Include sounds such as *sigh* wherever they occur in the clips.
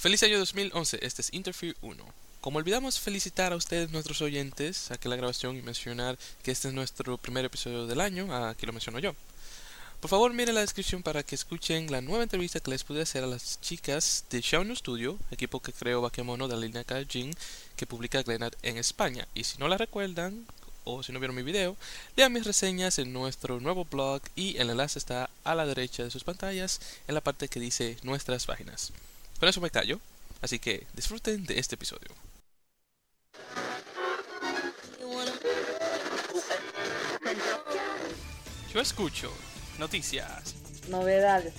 Feliz año 2011, este es Interview 1. Como olvidamos felicitar a ustedes, nuestros oyentes, saqué la grabación y mencionar que este es nuestro primer episodio del año, aquí lo menciono yo. Por favor, miren la descripción para que escuchen la nueva entrevista que les pude hacer a las chicas de Xiaonu Studio, equipo que creó Bakemono de la línea Kajin, que publica Glenat en España. Y si no la recuerdan, o si no vieron mi video, lean mis reseñas en nuestro nuevo blog y el enlace está a la derecha de sus pantallas en la parte que dice nuestras páginas. Con eso me callo, así que disfruten de este episodio. Yo escucho noticias, novedades,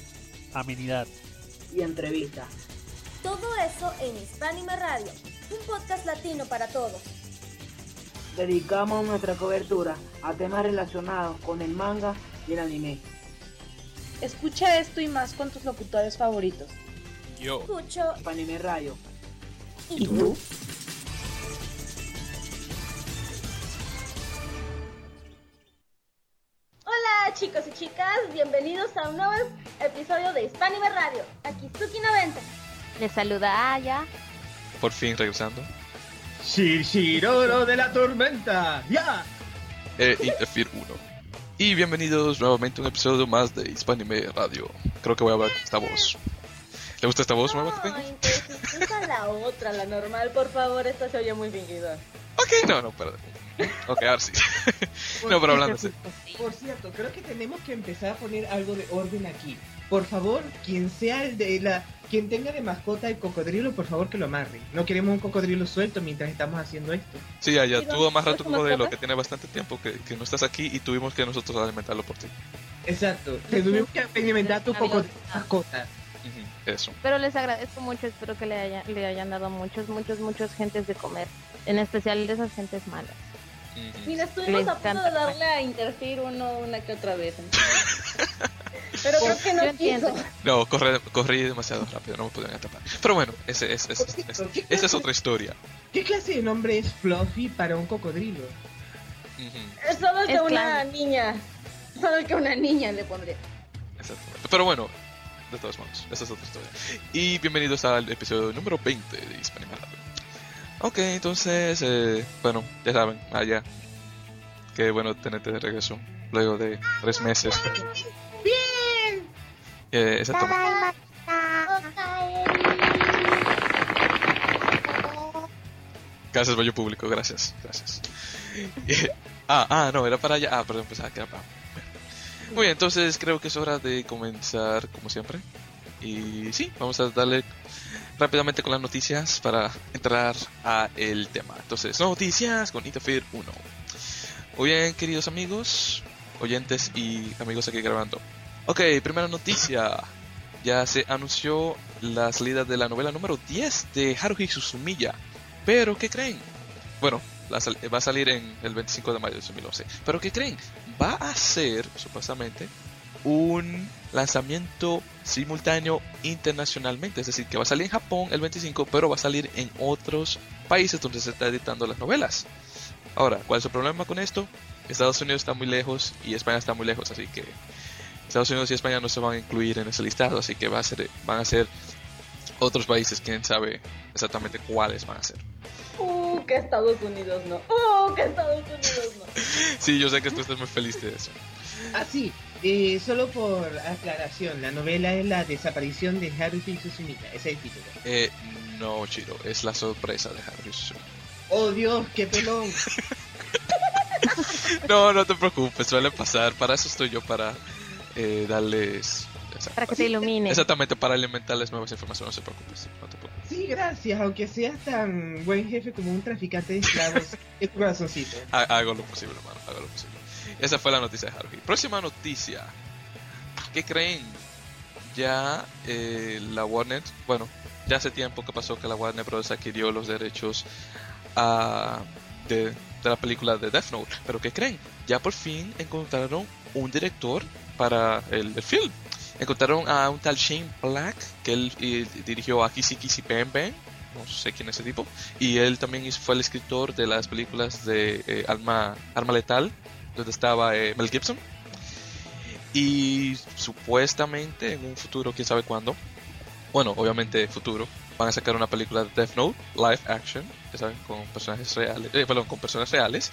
amenidad y entrevistas. Todo eso en Hispanime Radio, un podcast latino para todos. Dedicamos nuestra cobertura a temas relacionados con el manga y el anime. Escucha esto y más con tus locutores favoritos. Yo. Escucho Anime Radio. ¿Y tú? Hola chicos y chicas, bienvenidos a un nuevo episodio de Hispanime Radio. Aquí Suki90. Les saluda Aya. Por fin regresando. Shiroro de la tormenta, ya. Eh, Interfir 1. Y bienvenidos nuevamente a un episodio más de Hispanime Radio. Creo que voy a hablar esta voz. ¿Le gusta esta voz nueva que tengo? La otra, la normal, por favor, esta se oye muy fingida. Ok, no, no, perdón. Ok, ahora sí. no, pero hablando así. Por cierto, creo que tenemos que empezar a poner algo de orden aquí. Por favor, quien sea el de la, quien tenga de mascota el cocodrilo, por favor que lo amarre. No queremos un cocodrilo suelto mientras estamos haciendo esto. Sí, ya, ya, ¿Y tú amarras tu cocodrilo que tiene bastante tiempo que, que no estás aquí y tuvimos que nosotros alimentarlo por ti. Exacto. Tuvimos que inventar tu cocodrilo mascota. Eso. Pero les agradezco mucho, espero que le, haya- le hayan dado muchos, muchos, muchos gentes de comer. En especial de esas gentes malas. Ujú. Mira, estuvimos Le a punto de darle a Interfir uno una que otra vez. *laughs* Pero creo que no entiendo. quiso. No, corre, corrí demasiado rápido, no me podían atrapar. Pero bueno, ese, es ese- ese- ese- esa es otra historia. ¿Qué clase de nombre es Fluffy para un cocodrilo? Ujú, Es solo que Es una claro. niña. Solo que una niña le pondría. exactamente. Pero bueno, de todas manos, esa es otra historia. Y bienvenidos al episodio número 20 de Hispanima Radio. Ok, entonces, eh, bueno, ya saben, allá. Qué bueno tenerte de regreso luego de tres meses. ¡Bien! Eh, exactamente. Gracias, Bayo Público, gracias, gracias. *laughs* Ah, ah, no, era para allá. Ah, perdón, pensaba que era para. Muy bien, entonces creo que es hora de comenzar, como siempre. Y sí, vamos a darle rápidamente con las noticias para entrar a el tema. Entonces, noticias con Interfere 1. Muy bien, queridos amigos, oyentes y amigos aquí grabando. Ok, primera noticia. Ya se anunció la salida de la novela número 10 de Haruhi Suzumiya. Pero, ¿qué creen? Bueno, la va a salir en el 25 de mayo de 2011. Pero, ¿qué creen? Va a ser, supuestamente, un lanzamiento simultáneo internacionalmente. Es decir, que va a salir en Japón el 25, pero va a salir en otros países donde se está editando las novelas. Ahora, ¿cuál es el problema con esto? Estados Unidos está muy lejos y España está muy lejos, así que Estados Unidos y España no se van a incluir en ese listado, así que va a ser, van a ser otros países, quién sabe exactamente cuáles van a ser. Uh, que Estados Unidos no. Uh, que Estados Unidos no. Sí, yo sé que tú estás muy feliz de eso. Ah, sí. Eh, solo por aclaración, la novela es la desaparición de Haruhi Suzumiya, ese es el título. Eh, no, Chiro, es la sorpresa de Haruhi Suzumiya. ¡Oh Dios, qué pelón! *laughs* No, no te preocupes, suele pasar. Para eso estoy yo, para eh, darles... Para que te ilumine. Exactamente, para alimentarles nuevas informaciones, no se preocupes. No te preocupes. Sí, gracias, aunque seas tan buen jefe como un traficante de esclavos, *laughs* es corazoncito. Ha- Hago lo posible, hermano, hago lo posible. Esa fue la noticia de Haruhi. Próxima noticia. ¿Qué creen? Ya eh, la Warner, bueno, ya hace tiempo que pasó que la Warner Bros. adquirió los derechos ah, de, de la película de Death Note. Pero ¿qué creen? Ya por fin encontraron un director para el, el film. Encontraron a un tal Shane Black, que él dirigió a Kissy Kissy Bang Bang. No sé quién es ese tipo. Y él también fue el escritor de las películas de eh, Arma Letal, donde estaba eh, Mel Gibson. Y supuestamente en un futuro, quién sabe cuándo, bueno, obviamente futuro, van a sacar una película de Death Note, live action, con personajes reales, eh, perdón, con personas reales.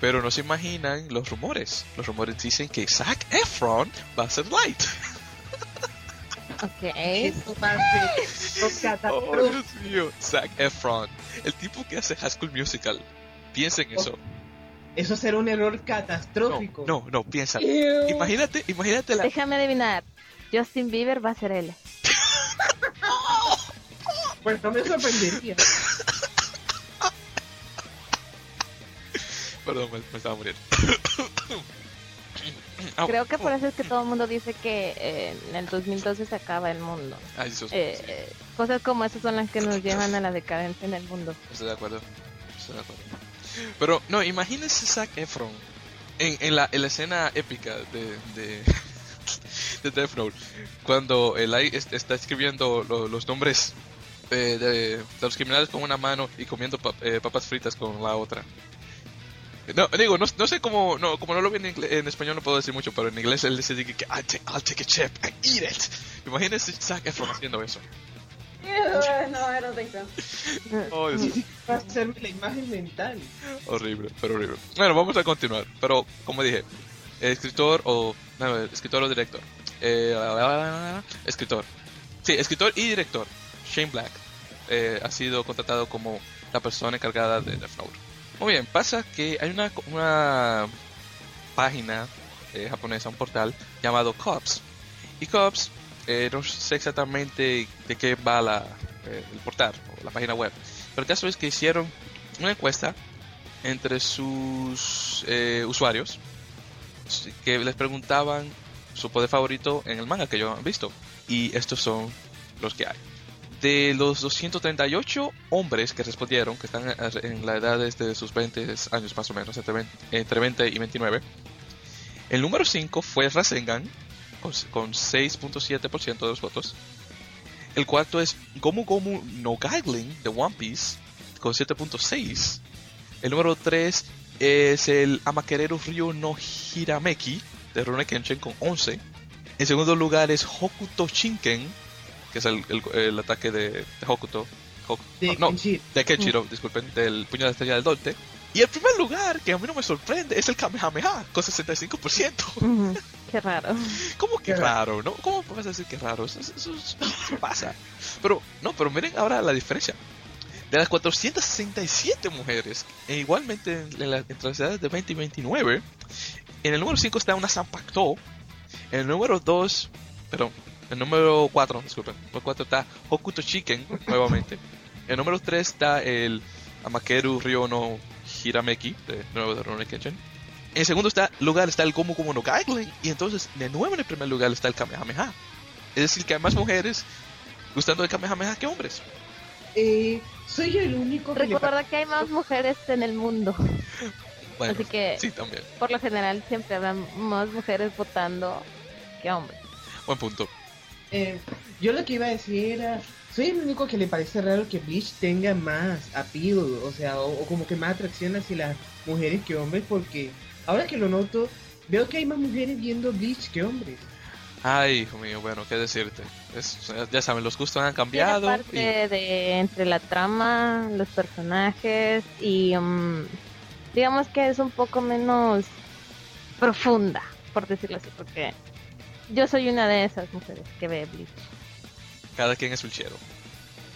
Pero no se imaginan los rumores. Los rumores dicen que Zac Efron va a ser Light. Ok. *laughs* Oh, catastrófico. Dios mío. Zac Efron. El tipo que hace High School Musical. Piensen en eso. Eso será un error catastrófico. no, no, piensa. Imagínate, imagínate la... Déjame adivinar. Justin Bieber va a ser él. *laughs* Pues no me sorprendería. *laughs* Perdón, me, me estaba muriendo. Au. Creo que por eso es que todo el mundo dice que eh, en el 2012 se acaba el mundo. Dios, Eh, eh, cosas como esas son las que nos llevan a la decadencia en el mundo. Estoy de acuerdo. Estoy de acuerdo. Pero, no, imagínense Zac Efron en, en, la, en la escena épica de, de, *laughs* de Death Note. Cuando est- está escribiendo lo- los nombres eh, de, de los criminales con una mano y comiendo pap- eh, papas fritas con la otra. No, digo, no, no sé cómo, no, como no lo vi en, español no puedo decir mucho, pero en inglés él dice que I'll take, I'll take a chip and eat it. Imagínense Zac Efron haciendo eso. Ew, no, I don't think so. *laughs* Oh, va a hacerme la imagen mental. Horrible, pero horrible. Bueno, vamos a continuar. Pero, como dije, escritor o. No, escritor o director. Eh, escritor. Sí, escritor y director. Shane Black eh, ha sido contratado como la persona encargada de Death Note. Muy bien, pasa que hay una, página eh, japonesa, un portal llamado Cops. Y Cops, eh, no sé exactamente de qué va la, eh, el portal o la página web. Pero el caso es que hicieron una encuesta entre sus usuarios que les preguntaban su poder favorito en el manga que yo han visto. Y estos son los que hay. De los 238 hombres que respondieron, que están en la edad de sus 20 años más o menos, entre 20, entre 20 y 29, el número 5 fue Rasengan, con, con 6.7% de los votos. El cuarto es Gomu Gomu no Gailing de One Piece, con 7.6. El número 3 es el Amakerero Ryo no Hirameki de Rune Kenshin con 11. En segundo lugar es Hokuto Shinken, que es el, el- el ataque de, de Hokuto. Hoku- De no, Kenshiro. de Kenshiro, disculpen, del puño de la estrella del Dolte. Y el primer lugar, que a mí no me sorprende, es el Kamehameha, con 65%. Ujú, Qué raro. *laughs* ¿Cómo que Qué raro, no? ¿Cómo vas a decir que raro? Eso, eso- eso- eso pasa. Pero, no, pero miren ahora la diferencia. De las 467 mujeres, e igualmente en la- entre las edades de 20 y 29, en el número 5 está una Sanpacto. En el número 2, perdón, el número 4, disculpen, el número 4 está Hokuto Chicken, nuevamente. El número 3 está el Amakeru Ryo no Hirameki, de nuevo de Rurouni Kenshin. En segundo está, lugar está el Gomu Gomu no Gailen. Y entonces, de nuevo en el primer lugar está el Kamehameha. Es decir, que hay más mujeres gustando del Kamehameha que hombres. Eh, soy el único que le Recuerda que hay más mujeres en el mundo. Bueno, Así que, sí, también. por lo general, siempre habrá más mujeres votando que hombres. Buen punto. Eh, yo lo que iba a decir era, soy el único que le parece raro que Bleach tenga más appeal, o sea, o, o como que más atracción hacia las mujeres que hombres, porque ahora que lo noto, veo que hay más mujeres viendo Bleach que hombres. Ay, hijo mío, bueno, qué decirte. Es- ya saben, los gustos han cambiado. parte y- de entre la trama, los personajes y mm, digamos que es un poco menos profunda, por decirlo así, porque yo soy una de esas mujeres que ve Bleach. cada quien es su chero.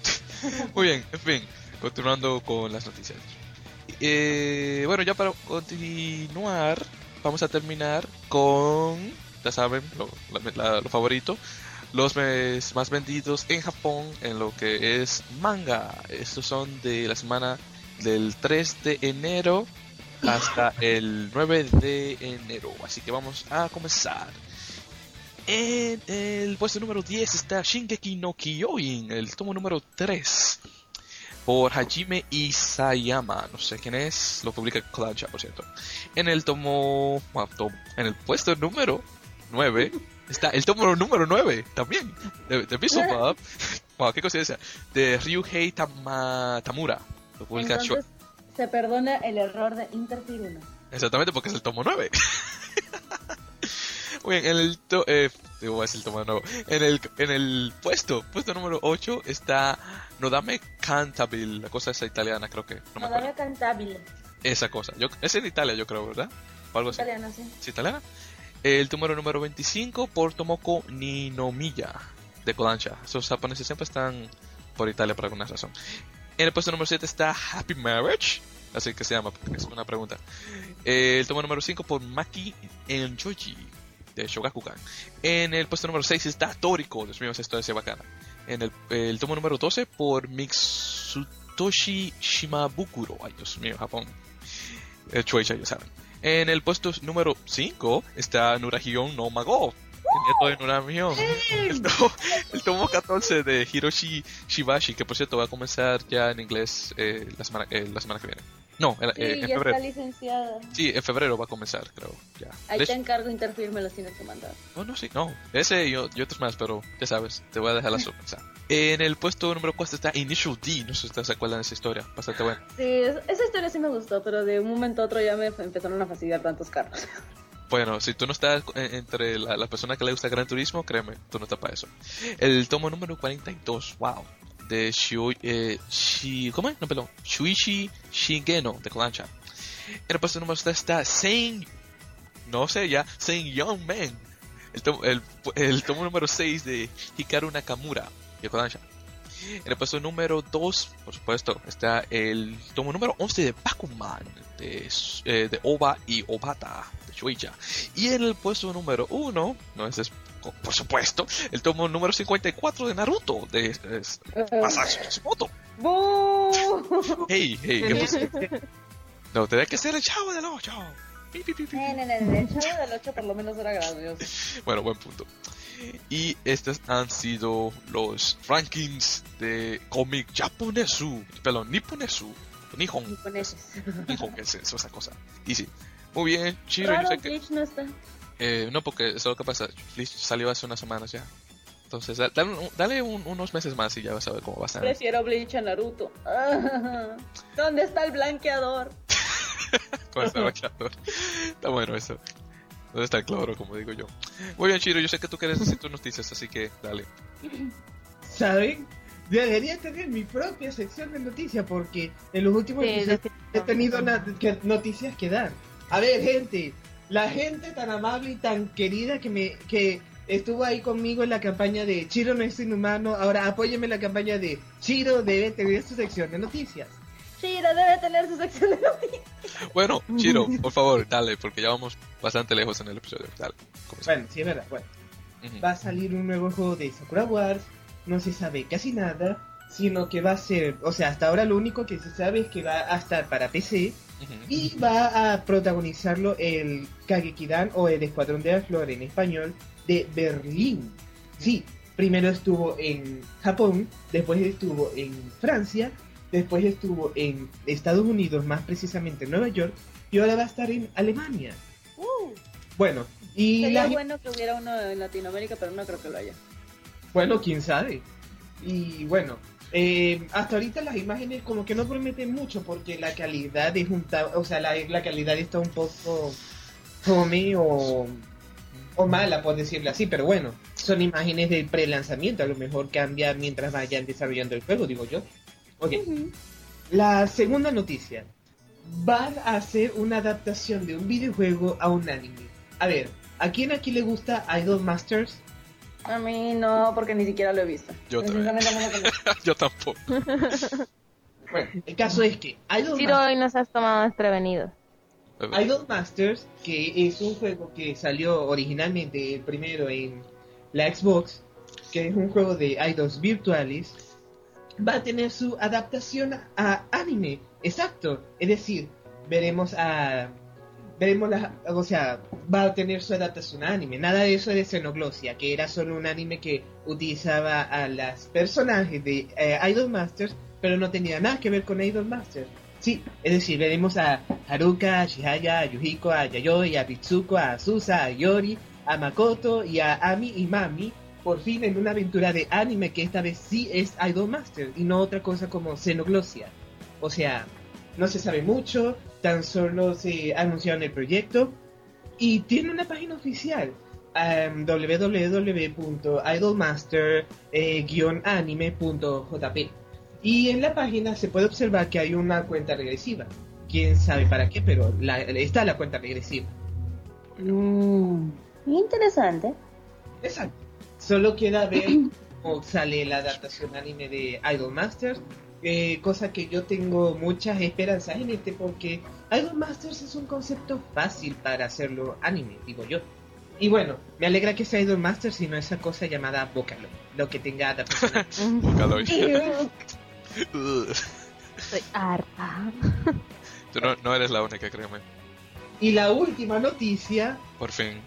*laughs* Muy bien, en fin, continuando con las noticias. Eh, bueno, ya para continuar, vamos a terminar con, ya saben, lo, lo favorito, los mes más vendidos en Japón en lo que es manga. Estos son de la semana del 3 de enero hasta el 9 de enero. Así que vamos a comenzar. En el puesto número 10 está Shingeki no Kyojin, el tomo número 3, por Hajime Isayama. No sé quién es, lo publica Kodansha, por cierto. En el tomo, tom- en el puesto número 9 está el tomo número 9 también, de, Bob. *laughs* Wow, qué coincidencia. De Ryuhei Tama- Tamura. Lo publica Entonces, se perdona el error de Interfiruna. Exactamente, porque es el tomo 9. *laughs* Muy bien, en el, to- eh, digo, es el tomo de nuevo. En el, en el puesto, puesto número 8 está Nodame Cantabile, la cosa esa italiana, creo que. No me acuerdo. Madame Cantabile. Esa cosa. Yo, es en Italia, yo creo, ¿verdad? O algo así. Italiano, sí. ¿Es italiana? El número número 25 por Tomoko Ninomiya de Kodansha. Esos japoneses siempre están por Italia por alguna razón. En el puesto número 7 está Happy Marriage. Así que se llama, porque es una pregunta. El tomo número 5 por Maki Enjoji de Shogakukan. En el puesto número 6 está Toriko. Dios mío, esto es bacana. En el, el tomo número 12 por Mitsutoshi Shimabukuro. Ay, Dios mío, Japón. El ya saben. En el puesto número 5 está Nurahion no Mago. El nieto de Nurahion. El, tomo, el tomo 14 de Hiroshi Shibashi, que por cierto va a comenzar ya en inglés eh, la, semana, eh, la semana que viene. No, en, Sí, eh, en ya febrero. está licenciada. Sí, en febrero va a comenzar, creo. Ya. Ahí De te encargo interferirme los tienes que mandar. no, no, sí, no. Ese y, y otros más, pero ya sabes, te voy a dejar la *laughs* sorpresa. En el puesto número 4 está Initial D. No sé si se acuerdan de esa historia. Bastante buena. Sí, es- esa historia sí me gustó, pero de un momento a otro ya me empezaron a fastidiar tantos carros. *laughs* Bueno, si tú no estás en- entre la, la persona que le gusta Gran Turismo, créeme, tú no estás para eso. El tomo número 42, wow, de Shio, eh, Shi, ¿cómo es? No, perdón, Shuichi Shigeno de Kodansha. En el puesto número 3 está Saint, no sé ya, Saint Young Man. El tomo, el, el tomo número 6 de Hikaru Nakamura de Kodansha. En el puesto número 2, por supuesto, está el tomo número 11 de Bakuman de, eh, de Oba y Obata de Shueisha. Y en el puesto número 1, no es por supuesto, el tomo número 54 de Naruto de es, Masashi Kishimoto. ¡Bú! Hey, hey, ¿qué? *laughs* No, tenía que ser el chavo del 8. Pi, pi, pi, pi. No, no, no, el chavo del 8 por lo menos era gracioso. Bueno, buen punto. Y estos han sido los rankings de cómic japonesu, perdón, nipponesu, nihon, nihon, ¿qué es eso, esa cosa? Y sí, muy bien, Chiro, yo Raro, sé que... Bleach no está. Eh, no, porque eso es lo que pasa, Bleach salió hace unas semanas ya. Entonces, da- dale, un- dale un- unos meses más y ya vas a ver cómo va a estar. Prefiero Bleach a Naruto. *laughs* ¿Dónde está el blanqueador? *laughs* *laughs* con baqueador. Está bueno eso. ¿Dónde está el cloro, como digo yo? Muy bien, Chiro, yo sé que tú quieres decir tus noticias, así que dale. ¿Saben? Debería tener mi propia sección de noticias porque en los últimos Sí, he tenido que- noticias que dar. A ver, gente, la gente tan amable y tan querida que me que estuvo ahí conmigo en la campaña de Chiro no es inhumano, ahora apóyeme en la campaña de Chiro debe tener su sección de noticias. Shira debe tener su sección de noticias. *laughs* Bueno, Chiro, *laughs* por favor, dale, porque ya vamos bastante lejos en el episodio. Dale. Bueno, sí es verdad. Bueno, va a salir un nuevo juego de Sakura Wars, no se sabe casi nada, sino que va a ser, o sea, hasta ahora lo único que se sabe es que va a estar para PC y va a protagonizarlo el Kagekidan o el Escuadrón de la Flor en español de Berlín. Sí, primero estuvo en Japón, después estuvo en Francia, después estuvo en Estados Unidos, más precisamente en Nueva York, y ahora va a estar en Alemania. Uh, Bueno, y sería la- bueno que hubiera uno en Latinoamérica, pero no creo que lo haya. Bueno, quién sabe. Y bueno, eh, hasta ahorita las imágenes como que no prometen mucho porque la calidad es un o sea, la, la calidad está un poco fome o, o mala, por decirlo así, pero bueno, son imágenes del pre-lanzamiento, a lo mejor cambia mientras vayan desarrollando el juego, digo yo. Ok, la segunda noticia. Van a hacer una adaptación de un videojuego a un anime. A ver, ¿a quién aquí le gusta Idol Masters? A mí no, porque ni siquiera lo he visto. Yo *laughs* tampoco. *laughs* Bueno, el caso es que Idol, Chiro, Mas- hoy nos has tomado desprevenidos. Idol Masters, que es un juego que salió originalmente el primero en la Xbox, que es un juego de idols virtuales, va a tener su adaptación a anime. Exacto. Es decir, veremos a veremos la, o sea, va a tener su adaptación a anime. Nada de eso de Xenoglosia, que era solo un anime que utilizaba a las personajes de eh, Idol Masters, pero no tenía nada que ver con Idol Masters. Sí, es decir, veremos a Haruka, a Shihaya, a Yuhiko, a Yayoi, a Bitsuko, a Susa, a Yori, a Makoto y a Ami y Mami, por fin en una aventura de anime que esta vez sí es Idol Master y no otra cosa como Xenoglosia. O sea, no se sabe mucho, tan solo se anunciaron el proyecto y tiene una página oficial. um, www.idolmaster-anime.jp. Y en la página se puede observar que hay una cuenta regresiva. Quién sabe para qué, pero la- está la cuenta regresiva. Mm, interesante. Exacto. Solo queda ver cómo sale la adaptación anime de Idol Masters. eh, cosa que yo tengo muchas esperanzas en este porque Idol Masters es un concepto fácil para hacerlo anime, digo yo. Y bueno, me alegra que sea Idol Masters y no esa cosa llamada Vocaloid, lo que tenga adaptación. *laughs* Vocaloid. Estoy harta. Tú no, no eres la única, créeme. y la última noticia Por fin.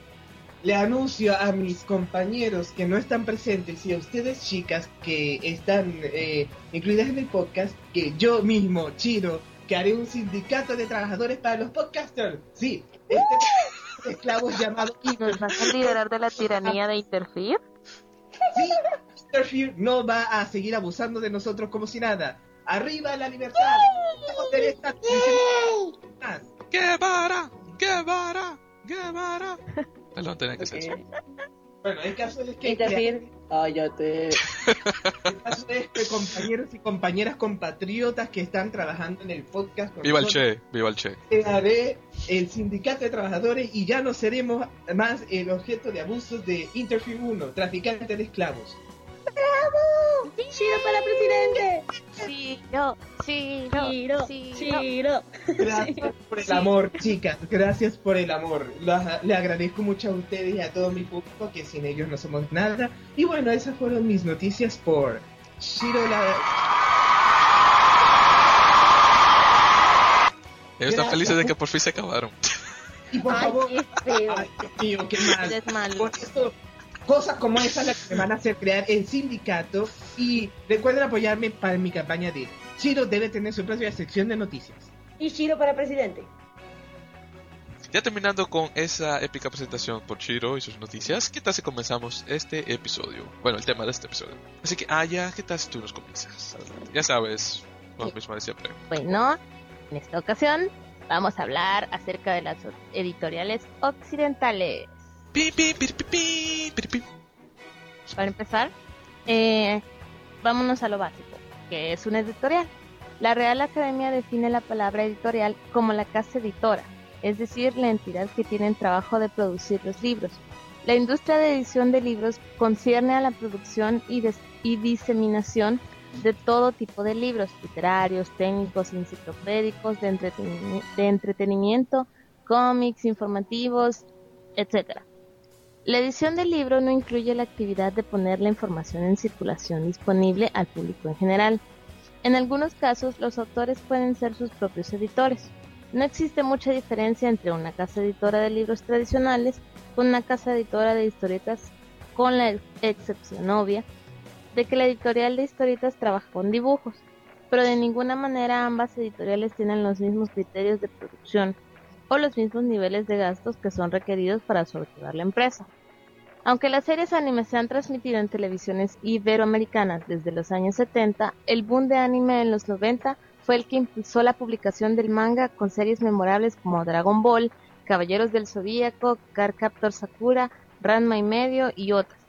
Le anuncio a mis compañeros que no están presentes y a ustedes chicas que están eh, incluidas en el podcast que yo mismo, Chiro, que haré un sindicato de trabajadores para los podcasters. Sí, este *laughs* esclavos llamado ¿Nos vas a liberar de la tiranía de Interfere? Sí. Fear no va a seguir abusando de nosotros como si nada. ¡Arriba la libertad! Vamos a hacer esta- más. ¡Guevara! Perdón, tenía que ser eso. Bueno, el caso es que Interfere, cállate. El caso es que compañeros y compañeras compatriotas que están trabajando en el podcast con Viva el Che, viva el Che. crearé el sindicato de trabajadores y ya no seremos más el objeto de abusos de Interfere 1, traficante de esclavos. ¡Chiro para presidente! ¡Chiro! sí, yo. ¡Chiro! Gracias por el amor, chicas. Gracias por el amor. La- le agradezco mucho a ustedes y a todo mi público que sin ellos no somos nada. Y bueno, esas fueron mis noticias por Shiro la... Ellos están felices de que por fin se acabaron. Y por ¡Ay, favor... qué feo! Ay, Dios mío, qué mal. Malo. Por esto, cosas como esas las que me van a hacer crear el sindicato. Y recuerden apoyarme para mi campaña de Chiro debe tener su propia sección de noticias. Y Chiro para presidente. Ya terminando con esa épica presentación por Chiro y sus noticias, ¿qué tal si comenzamos este episodio? Bueno, el tema de este episodio. Así que, ah, ya, ¿qué tal si tú nos comienzas? Ya sabes, lo mismo de siempre. Bueno, en esta ocasión vamos a hablar acerca de las editoriales occidentales. Para empezar, eh, vámonos a lo básico, que es una editorial. La Real Academia define la palabra editorial como la casa editora, es decir, la entidad que tiene el trabajo de producir los libros. La industria de edición de libros concierne a la producción y, diseminación de todo tipo de libros, literarios, técnicos, enciclopédicos, de entretenimiento, cómics, informativos, etc. La edición del libro no incluye la actividad de poner la información en circulación disponible al público en general. En algunos casos, los autores pueden ser sus propios editores. No existe mucha diferencia entre una casa editora de libros tradicionales con una casa editora de historietas, con la ex- excepción obvia de que la editorial de historietas trabaja con dibujos, pero de ninguna manera ambas editoriales tienen los mismos criterios de producción o los mismos niveles de gastos que son requeridos para sobrellevar la empresa. Aunque las series anime se han transmitido en televisiones iberoamericanas desde los años 70, el boom de anime en los 90 fue el que impulsó la publicación del manga con series memorables como Dragon Ball, Caballeros del Zodíaco, Cardcaptor Sakura, Ranma y medio y otras.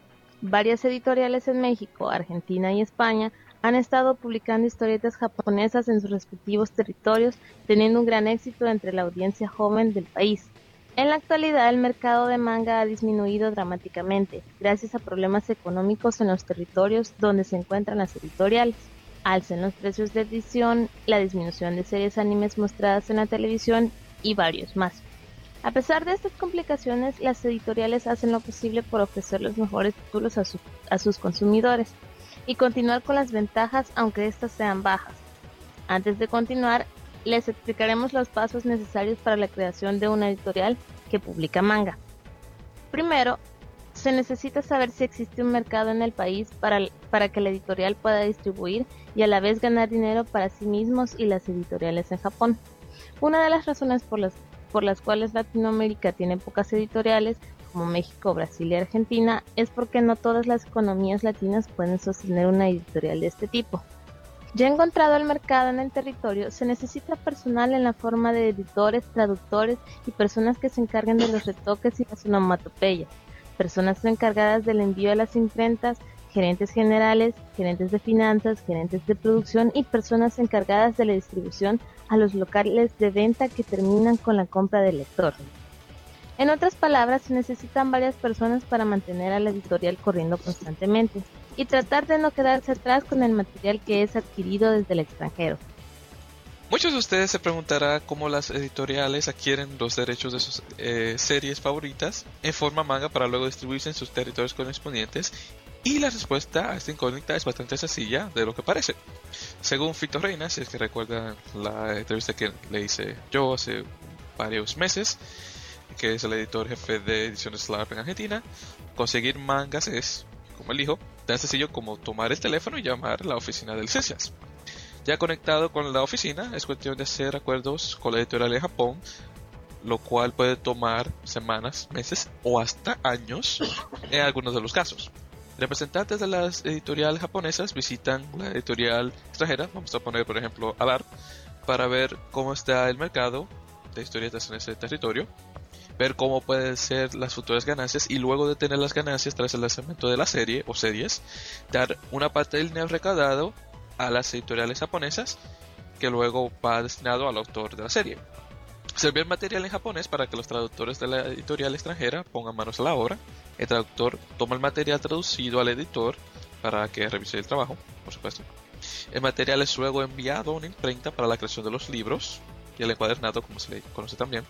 Varias editoriales en México, Argentina y España han estado publicando historietas japonesas en sus respectivos territorios, teniendo un gran éxito entre la audiencia joven del país. En la actualidad el mercado de manga ha disminuido dramáticamente, gracias a problemas económicos en los territorios donde se encuentran las editoriales, alza en los precios de edición, la disminución de series animes mostradas en la televisión y varios más. A pesar de estas complicaciones, las editoriales hacen lo posible por ofrecer los mejores títulos a, sus- a sus consumidores y continuar con las ventajas aunque éstas sean bajas. Antes de continuar, les explicaremos los pasos necesarios para la creación de una editorial que publica manga. Primero, se necesita saber si existe un mercado en el país para, para que la editorial pueda distribuir y a la vez ganar dinero para sí mismos y las editoriales en Japón. Una de las razones por las, por las cuales Latinoamérica tiene pocas editoriales, como México, Brasil y Argentina, es porque no todas las economías latinas pueden sostener una editorial de este tipo. Ya encontrado el mercado en el territorio, se necesita personal en la forma de editores, traductores y personas que se encarguen de los retoques y las onomatopeyas. personas encargadas del envío a las imprentas, gerentes generales, gerentes de finanzas, gerentes de producción y personas encargadas de la distribución a los locales de venta que terminan con la compra del lector. En otras palabras, se necesitan varias personas para mantener a la editorial corriendo constantemente y tratar de no quedarse atrás con el material que es adquirido desde el extranjero. Muchos de ustedes se preguntarán cómo las editoriales adquieren los derechos de sus eh, series favoritas en forma manga para luego distribuirse en sus territorios correspondientes y la respuesta a esta incógnita es bastante sencilla de lo que parece. Según Fito Reina, si es que recuerdan la entrevista que le hice yo hace varios meses, que es el editor jefe de Ediciones LARP en Argentina, conseguir mangas es, como él dijo, tan sencillo como tomar el teléfono y llamar a la oficina de licencias. Ya conectado con la oficina, es cuestión de hacer acuerdos con la editorial de Japón, lo cual puede tomar semanas, meses o hasta años en algunos de los casos. Representantes de las editoriales japonesas visitan la editorial extranjera, vamos a poner por ejemplo Alar, para ver cómo está el mercado de historietas en ese territorio, ver cómo pueden ser las futuras ganancias y luego de tener las ganancias tras el lanzamiento de la serie o series, dar una parte del dinero recaudado a las editoriales japonesas, que luego va destinado al autor de la serie. Se envía el material en japonés para que los traductores de la editorial extranjera pongan manos a la obra. El traductor toma el material traducido al editor para que revise el trabajo, por supuesto. El material es luego enviado a una imprenta para la creación de los libros el encuadernado, como se le conoce también.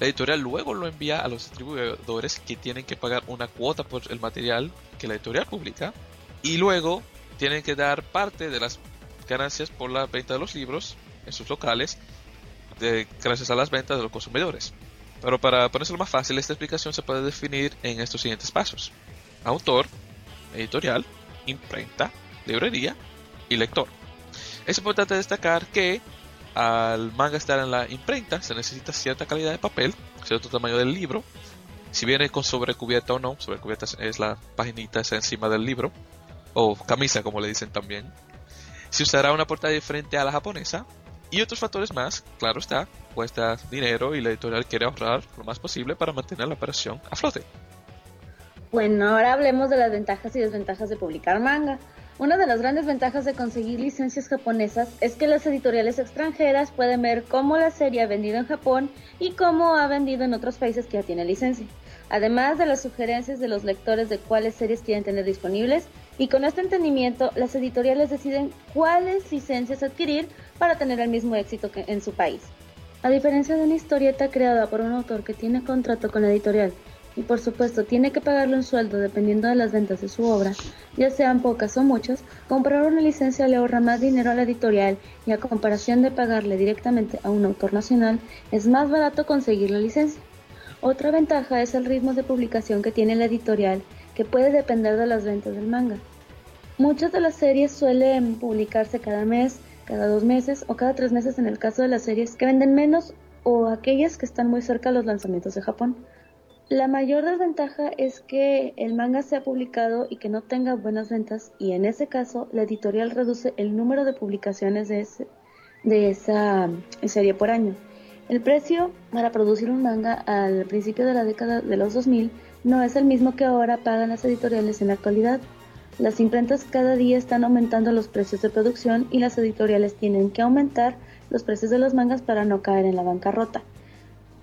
La editorial luego lo envía a los distribuidores que tienen que pagar una cuota por el material que la editorial publica y luego tienen que dar parte de las ganancias por la venta de los libros en sus locales de, gracias a las ventas de los consumidores. Pero para ponérselo más fácil, esta explicación se puede definir en estos siguientes pasos. Autor, editorial, imprenta, librería y lector. Es importante destacar que al manga estar en la imprenta se necesita cierta calidad de papel, cierto tamaño del libro. Si viene con sobrecubierta o no, sobrecubierta es la paginita encima del libro, o camisa como le dicen también. Se usará una portada diferente a la japonesa y otros factores más, claro está, cuesta dinero y la editorial quiere ahorrar lo más posible para mantener la operación a flote. Bueno, ahora hablemos de las ventajas y desventajas de publicar manga. Una de las grandes ventajas de conseguir licencias japonesas es que las editoriales extranjeras pueden ver cómo la serie ha vendido en Japón y cómo ha vendido en otros países que ya tienen licencia. Además de las sugerencias de los lectores de cuáles series quieren tener disponibles, y con este entendimiento, las editoriales deciden cuáles licencias adquirir para tener el mismo éxito que en su país. A diferencia de una historieta creada por un autor que tiene contrato con la editorial y por supuesto tiene que pagarle un sueldo dependiendo de las ventas de su obra, ya sean pocas o muchas, comprar una licencia le ahorra más dinero a la editorial y a comparación de pagarle directamente a un autor nacional, es más barato conseguir la licencia. Otra ventaja es el ritmo de publicación que tiene la editorial que puede depender de las ventas del manga. Muchas de las series suelen publicarse cada mes, cada dos meses o cada tres meses en el caso de las series que venden menos o aquellas que están muy cerca de los lanzamientos de Japón. La mayor desventaja es que el manga sea publicado y que no tenga buenas ventas y en ese caso la editorial reduce el número de publicaciones de, de esa serie por año. El precio para producir un manga al principio de la década de los 2000 no es el mismo que ahora pagan las editoriales en la actualidad. Las imprentas cada día están aumentando los precios de producción y las editoriales tienen que aumentar los precios de los mangas para no caer en la bancarrota.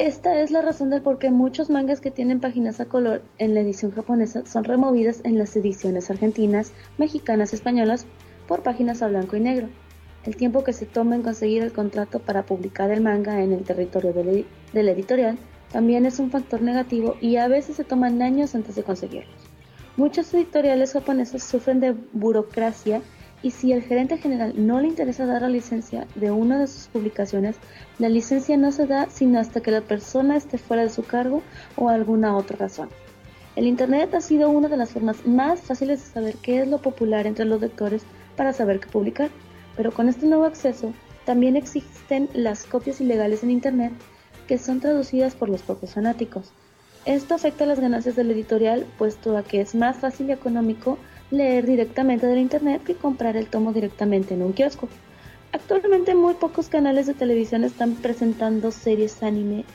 Esta es la razón del por qué muchos mangas que tienen páginas a color en la edición japonesa son removidas en las ediciones argentinas, mexicanas, españolas por páginas a blanco y negro. El tiempo que se toma en conseguir el contrato para publicar el manga en el territorio de la editorial también es un factor negativo y a veces se toman años antes de conseguirlos. Muchos editoriales japoneses sufren de burocracia y si el gerente general no le interesa dar la licencia de una de sus publicaciones, la licencia no se da sino hasta que la persona esté fuera de su cargo o alguna otra razón. El Internet ha sido una de las formas más fáciles de saber qué es lo popular entre los lectores para saber qué publicar, pero con este nuevo acceso también existen las copias ilegales en Internet que son traducidas por los propios fanáticos. Esto afecta las ganancias del editorial, puesto a que es más fácil y económico leer directamente del internet que comprar el tomo directamente en un kiosco. Actualmente muy pocos canales de televisión están presentando series anime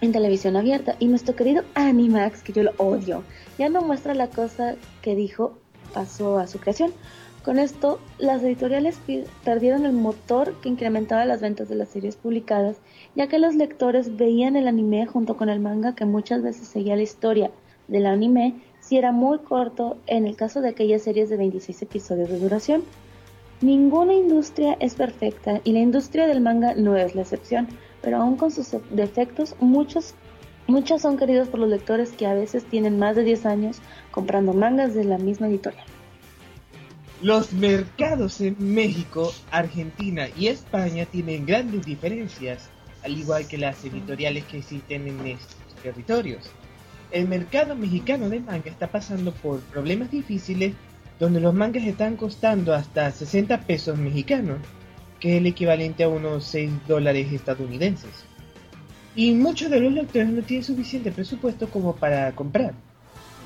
en televisión abierta. Y nuestro querido Animax, que yo lo odio, ya no muestra la cosa que dijo pasó a su creación. Con esto, las editoriales perdieron el motor que incrementaba las ventas de las series publicadas, ya que los lectores veían el anime junto con el manga que muchas veces seguía la historia del anime si era muy corto en el caso de aquellas series de 26 episodios de duración. Ninguna industria es perfecta y la industria del manga no es la excepción, pero aún con sus defectos, muchos, muchos son queridos por los lectores que a veces tienen más de 10 años comprando mangas de la misma editorial. Los mercados en México, Argentina y España tienen grandes diferencias, al igual que las editoriales que existen en estos territorios. El mercado mexicano de manga está pasando por problemas difíciles donde los mangas están costando hasta 60 pesos mexicanos, que es el equivalente a unos 6 dólares estadounidenses. Y muchos de los lectores no tienen suficiente presupuesto como para comprar.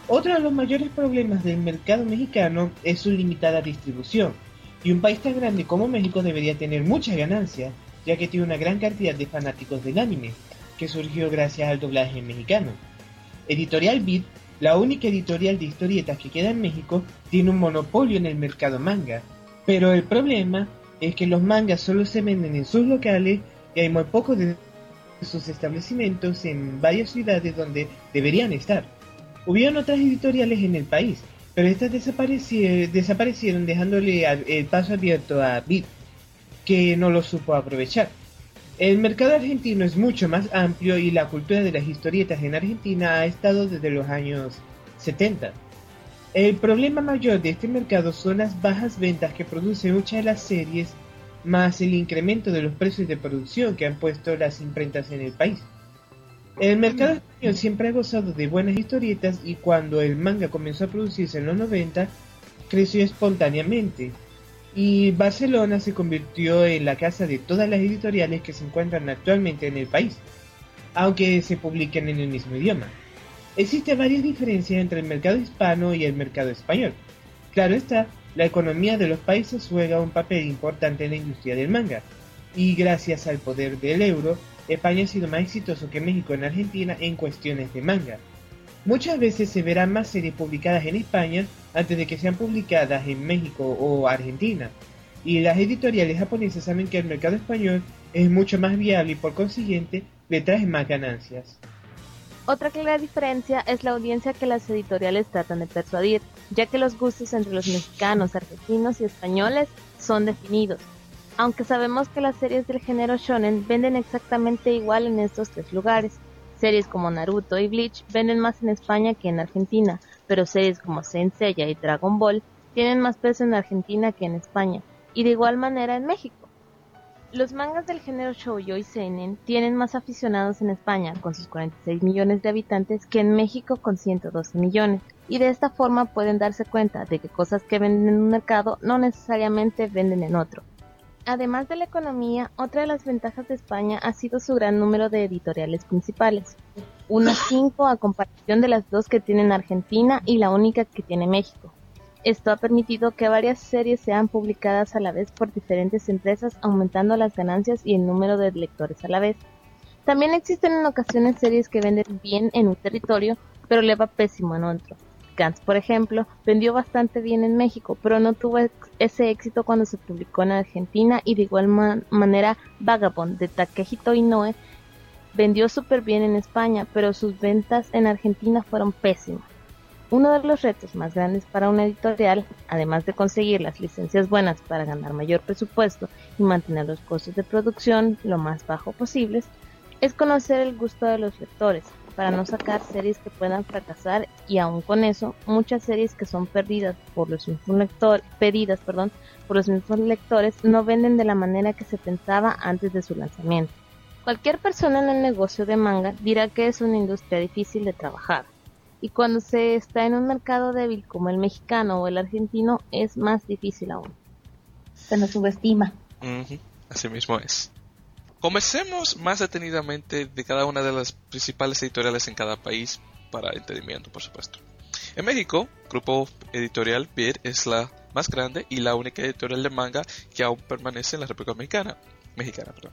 Otro de los mayores problemas del mercado mexicano es su limitada distribución, y un país tan grande como México debería tener mucha ganancia, ya que tiene una gran cantidad de fanáticos del anime, que surgió gracias al doblaje mexicano. Editorial Beat, la única editorial de historietas que queda en México, tiene un monopolio en el mercado manga, pero el problema es que los mangas solo se venden en sus locales y hay muy pocos de sus establecimientos en varias ciudades donde deberían estar. Hubieron otras editoriales en el país, pero estas desaparecieron dejándole el paso abierto a Bit, que no lo supo aprovechar. El mercado argentino es mucho más amplio y la cultura de las historietas en Argentina ha estado desde los años 70. El problema mayor de este mercado son las bajas ventas que producen muchas de las series, más el incremento de los precios de producción que han puesto las imprentas en el país. El mercado español siempre ha gozado de buenas historietas y cuando el manga comenzó a producirse en los 90, creció espontáneamente. Y Barcelona se convirtió en la casa de todas las editoriales que se encuentran actualmente en el país, aunque se publiquen en el mismo idioma. Existen varias diferencias entre el mercado hispano y el mercado español. Claro está, la economía de los países juega un papel importante en la industria del manga, y gracias al poder del euro, España ha sido más exitoso que México en Argentina en cuestiones de manga. Muchas veces se verán más series publicadas en España antes de que sean publicadas en México o Argentina, y las editoriales japonesas saben que el mercado español es mucho más viable y por consiguiente le trae más ganancias. Otra clara diferencia es la audiencia que las editoriales tratan de persuadir, ya que los gustos entre los mexicanos, argentinos y españoles son definidos, aunque sabemos que las series del género shonen venden exactamente igual en estos tres lugares. Series como Naruto y Bleach venden más en España que en Argentina, pero series como Saint Seiya y Dragon Ball tienen más peso en Argentina que en España, y de igual manera en México. Los mangas del género shoujo y seinen tienen más aficionados en España, con sus 46 millones de habitantes, que en México con 112 millones, y de esta forma pueden darse cuenta de que cosas que venden en un mercado no necesariamente venden en otro. Además de la economía, otra de las ventajas de España ha sido su gran número de editoriales principales, unas *laughs* cinco a comparación de las dos que tienen Argentina y la única que tiene México. Esto ha permitido que varias series sean publicadas a la vez por diferentes empresas, aumentando las ganancias y el número de lectores a la vez. También existen en ocasiones series que venden bien en un territorio, pero le va pésimo en otro. Gantz, por ejemplo, vendió bastante bien en México, pero no tuvo ese éxito cuando se publicó en Argentina y de igual manera Vagabond de Takehito Inoue vendió súper bien en España, pero sus ventas en Argentina fueron pésimas. Uno de los retos más grandes para una editorial, además de conseguir las licencias buenas para ganar mayor presupuesto y mantener los costos de producción lo más bajo posibles, es conocer el gusto de los lectores, para no sacar series que puedan fracasar y aún con eso, muchas series que son perdidas por los mismos lectores, pedidas, perdón, por los mismos lectores no venden de la manera que se pensaba antes de su lanzamiento. Cualquier persona en el negocio de manga dirá que es una industria difícil de trabajar. Y cuando se está en un mercado débil como el mexicano o el argentino, es más difícil aún. Se nos subestima. Así mismo es. Comencemos más detenidamente de cada una de las principales editoriales en cada país para entendimiento, por supuesto. En México, Grupo Editorial Beer es la más grande y la única editorial de manga que aún permanece en la República Mexicana. Mexicana perdón.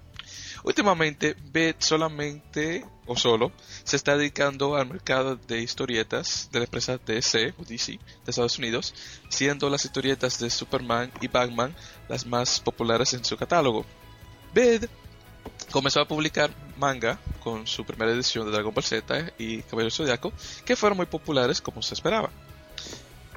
Últimamente, Bed solamente o solo se está dedicando al mercado de historietas de la empresa DC o DC de Estados Unidos, siendo las historietas de Superman y Batman las más populares en su catálogo. Bed comenzó a publicar manga con su primera edición de Dragon Ball Z y Caballero Zodiaco, que fueron muy populares como se esperaba.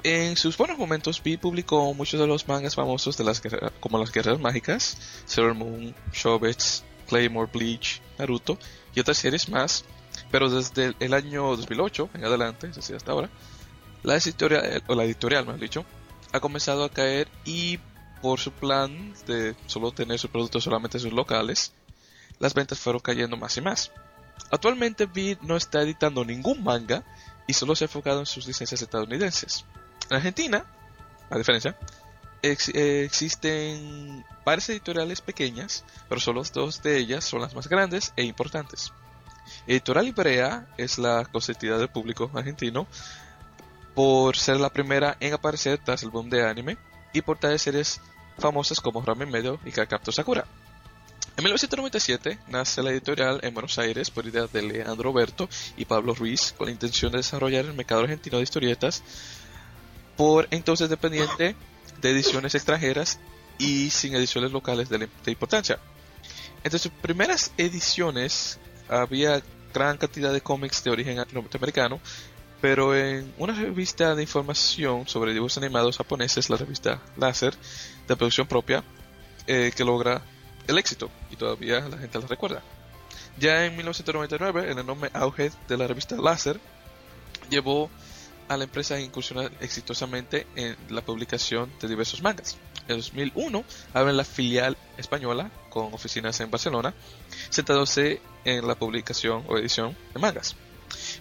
En sus buenos momentos, B publicó muchos de los mangas famosos de las como las Guerras Mágicas, Sailor Moon, Shobits, Claymore, Bleach, Naruto y otras series más, pero desde el año 2008 en adelante, es decir, hasta ahora, la editorial, o la editorial, dicho, ha comenzado a caer y por su plan de solo tener sus productos solamente en sus locales, las ventas fueron cayendo más y más. Actualmente Beat no está editando ningún manga y solo se ha enfocado en sus licencias estadounidenses. En Argentina, a diferencia, eh, existen varias editoriales pequeñas, pero solo dos de ellas son las más grandes e importantes. Editorial Ibrea es la consentida del público argentino por ser la primera en aparecer tras el boom de anime y por traer series famosas como Ramen Medio y Kakapto Sakura. En 1997 nace la editorial en Buenos Aires por idea de Leandro Berto y Pablo Ruiz con la intención de desarrollar el mercado argentino de historietas por entonces dependiente de ediciones extranjeras y sin ediciones locales de, importancia. Entre sus primeras ediciones había gran cantidad de cómics de origen norteamericano, pero en una revista de información sobre dibujos animados japoneses, la revista Láser, de producción propia, eh, que logra el éxito y todavía la gente la recuerda. Ya en 1999, el enorme auge de la revista Láser llevó a la empresa a incursionar exitosamente en la publicación de diversos mangas. En 2001 abren la filial española con oficinas en Barcelona, centrándose en la publicación o edición de mangas.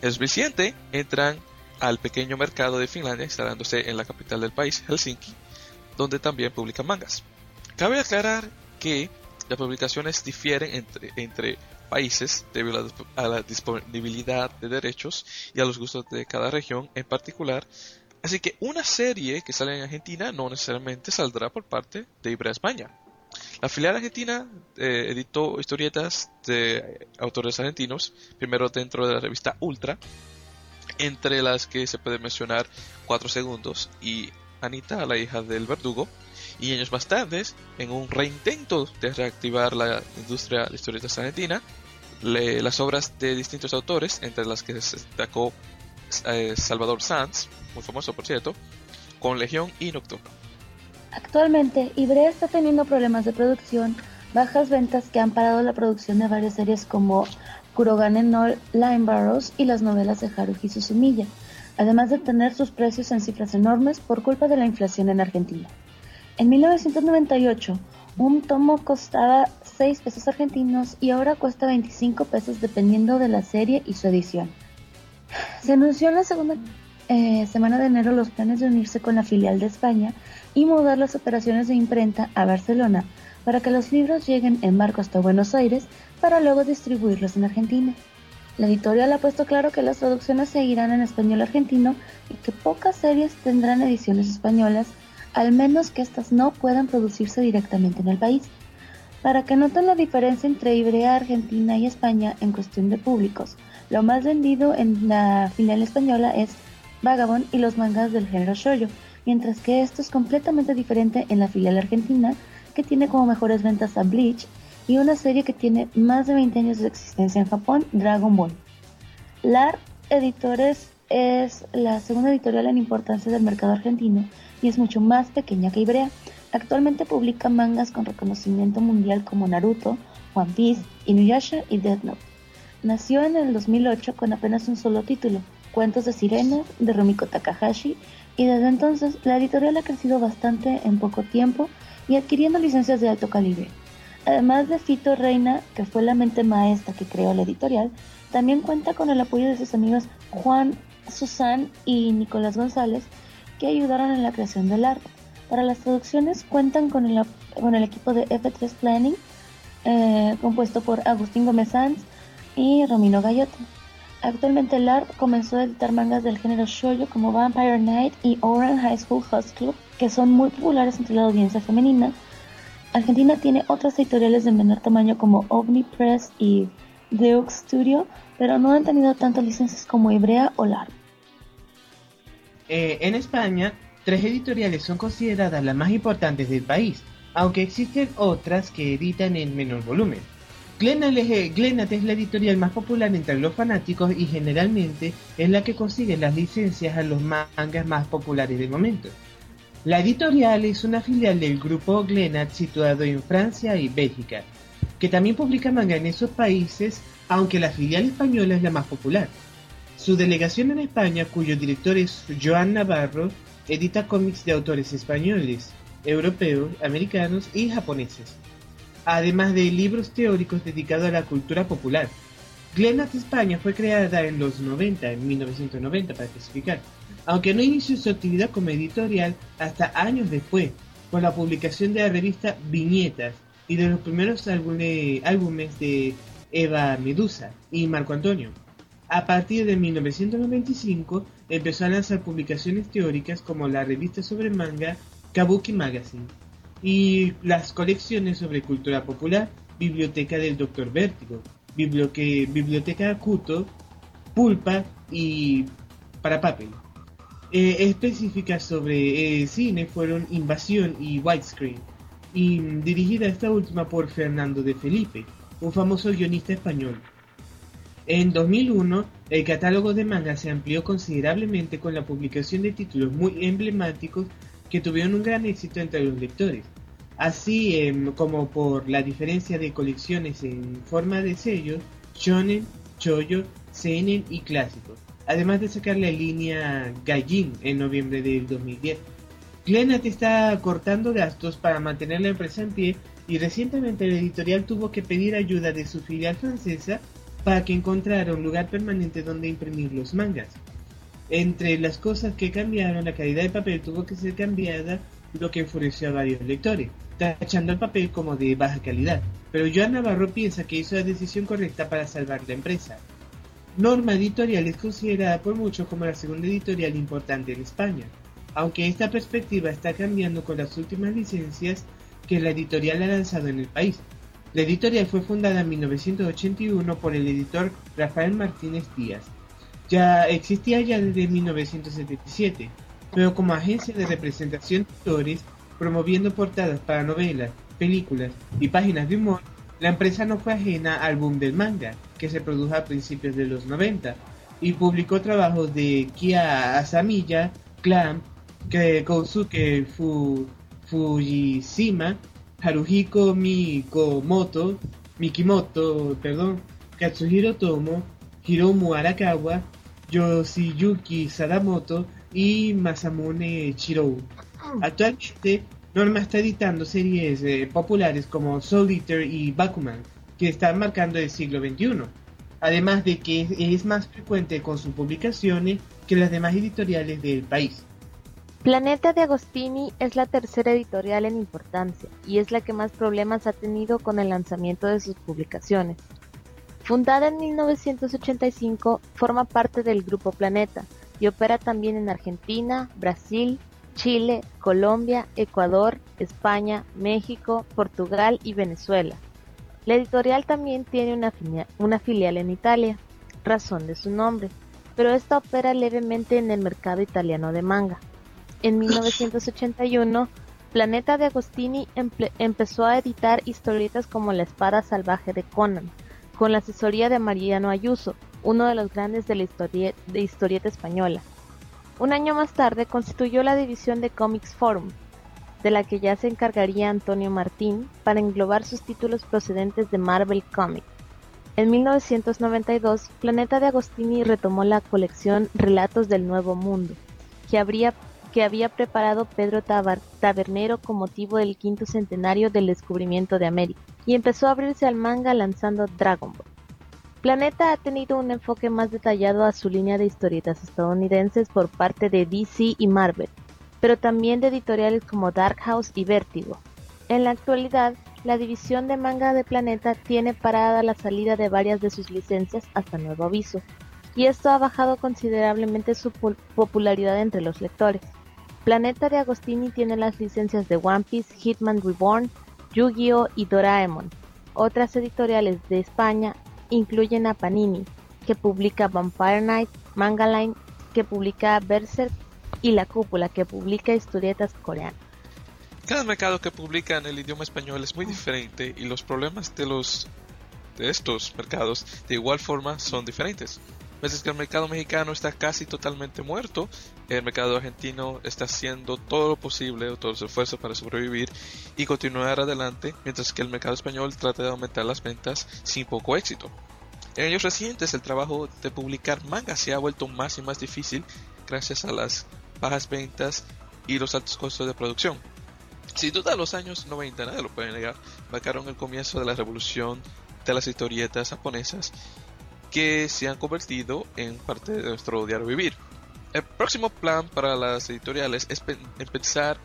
En 2007 entran al pequeño mercado de Finlandia, instalándose en la capital del país, Helsinki, donde también publican mangas. Cabe aclarar que las publicaciones difieren entre, países debido a la disponibilidad de derechos y a los gustos de cada región en particular. Así que una serie que sale en Argentina no necesariamente saldrá por parte de Ibrea España. La filial argentina eh, editó historietas de autores argentinos, primero dentro de la revista Ultra, entre las que se puede mencionar Cuatro Segundos y Anita, la hija del verdugo, y años más tarde, en un reintento de reactivar la industria de historietas argentina, las obras de distintos autores, entre las que destacó eh, Salvador Sanz, muy famoso por cierto, con Legión y Nocturno. Actualmente, Ibrea está teniendo problemas de producción, bajas ventas que han parado la producción de varias series como Kurogane no Line Barrows y las novelas de Haruhi Suzumiya, además de tener sus precios en cifras enormes por culpa de la inflación en Argentina. En 1998, un tomo costaba 6 pesos argentinos y ahora cuesta 25 pesos dependiendo de la serie y su edición. Se anunció en la segunda eh, semana de enero los planes de unirse con la filial de España y mudar las operaciones de imprenta a Barcelona para que los libros lleguen en barco hasta Buenos Aires para luego distribuirlos en Argentina. La editorial ha puesto claro que las traducciones seguirán en español argentino y que pocas series tendrán ediciones españolas, al menos que éstas no puedan producirse directamente en el país. Para que noten la diferencia entre Ibrea Argentina y España en cuestión de públicos, lo más vendido en la filial española es Vagabond y los mangas del género shoujo, mientras que esto es completamente diferente en la filial argentina, que tiene como mejores ventas a Bleach y una serie que tiene más de 20 años de existencia en Japón, Dragon Ball. LAR Editores es la segunda editorial en importancia del mercado argentino y es mucho más pequeña que Ibrea. Actualmente publica mangas con reconocimiento mundial como Naruto, One Piece, Inuyasha y Death Note. Nació en el 2008 con apenas un solo título, Cuentos de Sirenas, de Rumiko Takahashi, y desde entonces la editorial ha crecido bastante en poco tiempo y adquiriendo licencias de alto calibre. Además de Fito Reina, que fue la mente maestra que creó la editorial, también cuenta con el apoyo de sus amigos Juan Susan y Nicolás González, que ayudaron en la creación del arte. Para las traducciones cuentan con el, el equipo de F3 Planning, eh, compuesto por Agustín Gómez Sanz y Romino Gallote. Actualmente LARP comenzó a editar mangas del género shoujo como Vampire Knight y Orange High School Host Club, que son muy populares entre la audiencia femenina, Argentina tiene otras editoriales de menor tamaño como OVNI Press y Deux Studio, pero no han tenido tantas licencias como Hebrea o LAR. Eh, en España, tres editoriales son consideradas las más importantes del país, aunque existen otras que editan en menor volumen. Glenat es la editorial más popular entre los fanáticos y generalmente es la que consigue las licencias a los mangas más populares del momento. La editorial es una filial del grupo Glenat situado en Francia y Bélgica, que también publica manga en esos países, aunque la filial española es la más popular. Su delegación en España, cuyo director es Joan Navarro, edita cómics de autores españoles, europeos, americanos y japoneses, además de libros teóricos dedicados a la cultura popular. Glenat España fue creada en los 90, en 1990 para especificar, aunque no inició su actividad como editorial hasta años después, con la publicación de la revista Viñetas y de los primeros álbumes de Eva Medusa y Marco Antonio. A partir de 1995 empezó a lanzar publicaciones teóricas como la revista sobre manga Kabuki Magazine y las colecciones sobre cultura popular Biblioteca del Dr. Vértigo, Biblioteca Kuto, Pulpa y Para Papel. Eh, específicas sobre eh, cine fueron Invasión y Widescreen, y dirigida esta última por Fernando de Felipe, un famoso guionista español. En 2001, el catálogo de manga se amplió considerablemente con la publicación de títulos muy emblemáticos que tuvieron un gran éxito entre los lectores, así em, como por la diferencia de colecciones en forma de sellos, shonen, choyo, seinen y clásicos además de sacar la línea Gaijin en noviembre del 2010. Glenat está cortando gastos para mantener la empresa en pie y recientemente la editorial tuvo que pedir ayuda de su filial francesa para que encontrara un lugar permanente donde imprimir los mangas. Entre las cosas que cambiaron, la calidad del papel tuvo que ser cambiada, lo que enfureció a varios lectores, tachando el papel como de baja calidad. Pero Joan Navarro piensa que hizo la decisión correcta para salvar la empresa. Norma Editorial es considerada por muchos como la segunda editorial importante en España, aunque esta perspectiva está cambiando con las últimas licencias que la editorial ha lanzado en el país. La editorial fue fundada en 1981 por el editor Rafael Martínez Díaz. Ya existía ya desde 1977, pero como agencia de representación de autores, promoviendo portadas para novelas, películas y páginas de humor, la empresa no fue ajena al boom del manga, que se produjo a principios de los 90, y publicó trabajos de Kia Asamiya, Clamp, Kousuke Fujishima, Haruhiko Mikomoto, Mikimoto, perdón, Katsuhiro Tomo, Hiromu Arakawa, Yoshiyuki Sadamoto y Masamune Chirou. Actualmente Norma está editando series eh, populares como Eater y Bakuman, que están marcando el siglo XXI. Además de que es, más frecuente con sus publicaciones que las demás editoriales del país. Planeta de Agostini es la tercera editorial en importancia y es la que más problemas ha tenido con el lanzamiento de sus publicaciones. Fundada en 1985, forma parte del Grupo Planeta y opera también en Argentina, Brasil, Chile, Colombia, Ecuador, España, México, Portugal y Venezuela. La editorial también tiene una, filial en Italia, razón de su nombre, pero esta opera levemente en el mercado italiano de manga. En 1981, Planeta de Agostini empezó a editar historietas como La espada salvaje de Conan, con la asesoría de Mariano Ayuso, uno de los grandes de la historieta española. Un año más tarde constituyó la división de Comics Forum, de la que ya se encargaría Antonio Martín para englobar sus títulos procedentes de Marvel Comics. En 1992, Planeta de Agostini retomó la colección Relatos del Nuevo Mundo, que, que había preparado Pedro Tabernero con motivo del quinto centenario del descubrimiento de América, y empezó a abrirse al manga lanzando Dragon Ball. Planeta ha tenido un enfoque más detallado a su línea de historietas estadounidenses por parte de DC y Marvel, pero también de editoriales como Dark House y Vértigo. En la actualidad, la división de manga de Planeta tiene parada la salida de varias de sus licencias hasta nuevo aviso, y esto ha bajado considerablemente su popularidad entre los lectores. Planeta de Agostini tiene las licencias de One Piece, Hitman Reborn, Yu-Gi-Oh y Doraemon. Otras editoriales de España incluyen a Panini, que publica Vampire Knight, Manga Line, que publica Berserk, y La Cúpula, que publica historietas coreanas. Cada mercado que publica en el idioma español es muy diferente y los problemas de los de estos mercados de igual forma son diferentes. Veces que el mercado mexicano está casi totalmente muerto, el mercado argentino está haciendo todo lo posible o todo su esfuerzo para sobrevivir y continuar adelante, mientras que el mercado español trata de aumentar las ventas sin poco éxito. En años recientes el trabajo de publicar manga se ha vuelto más y más difícil gracias a las bajas ventas y los altos costos de producción. Sin duda los años 90, nadie lo puede negar, marcaron el comienzo de la revolución de las historietas japonesas que se han convertido en parte de nuestro diario vivir. El próximo plan para las editoriales es empezar,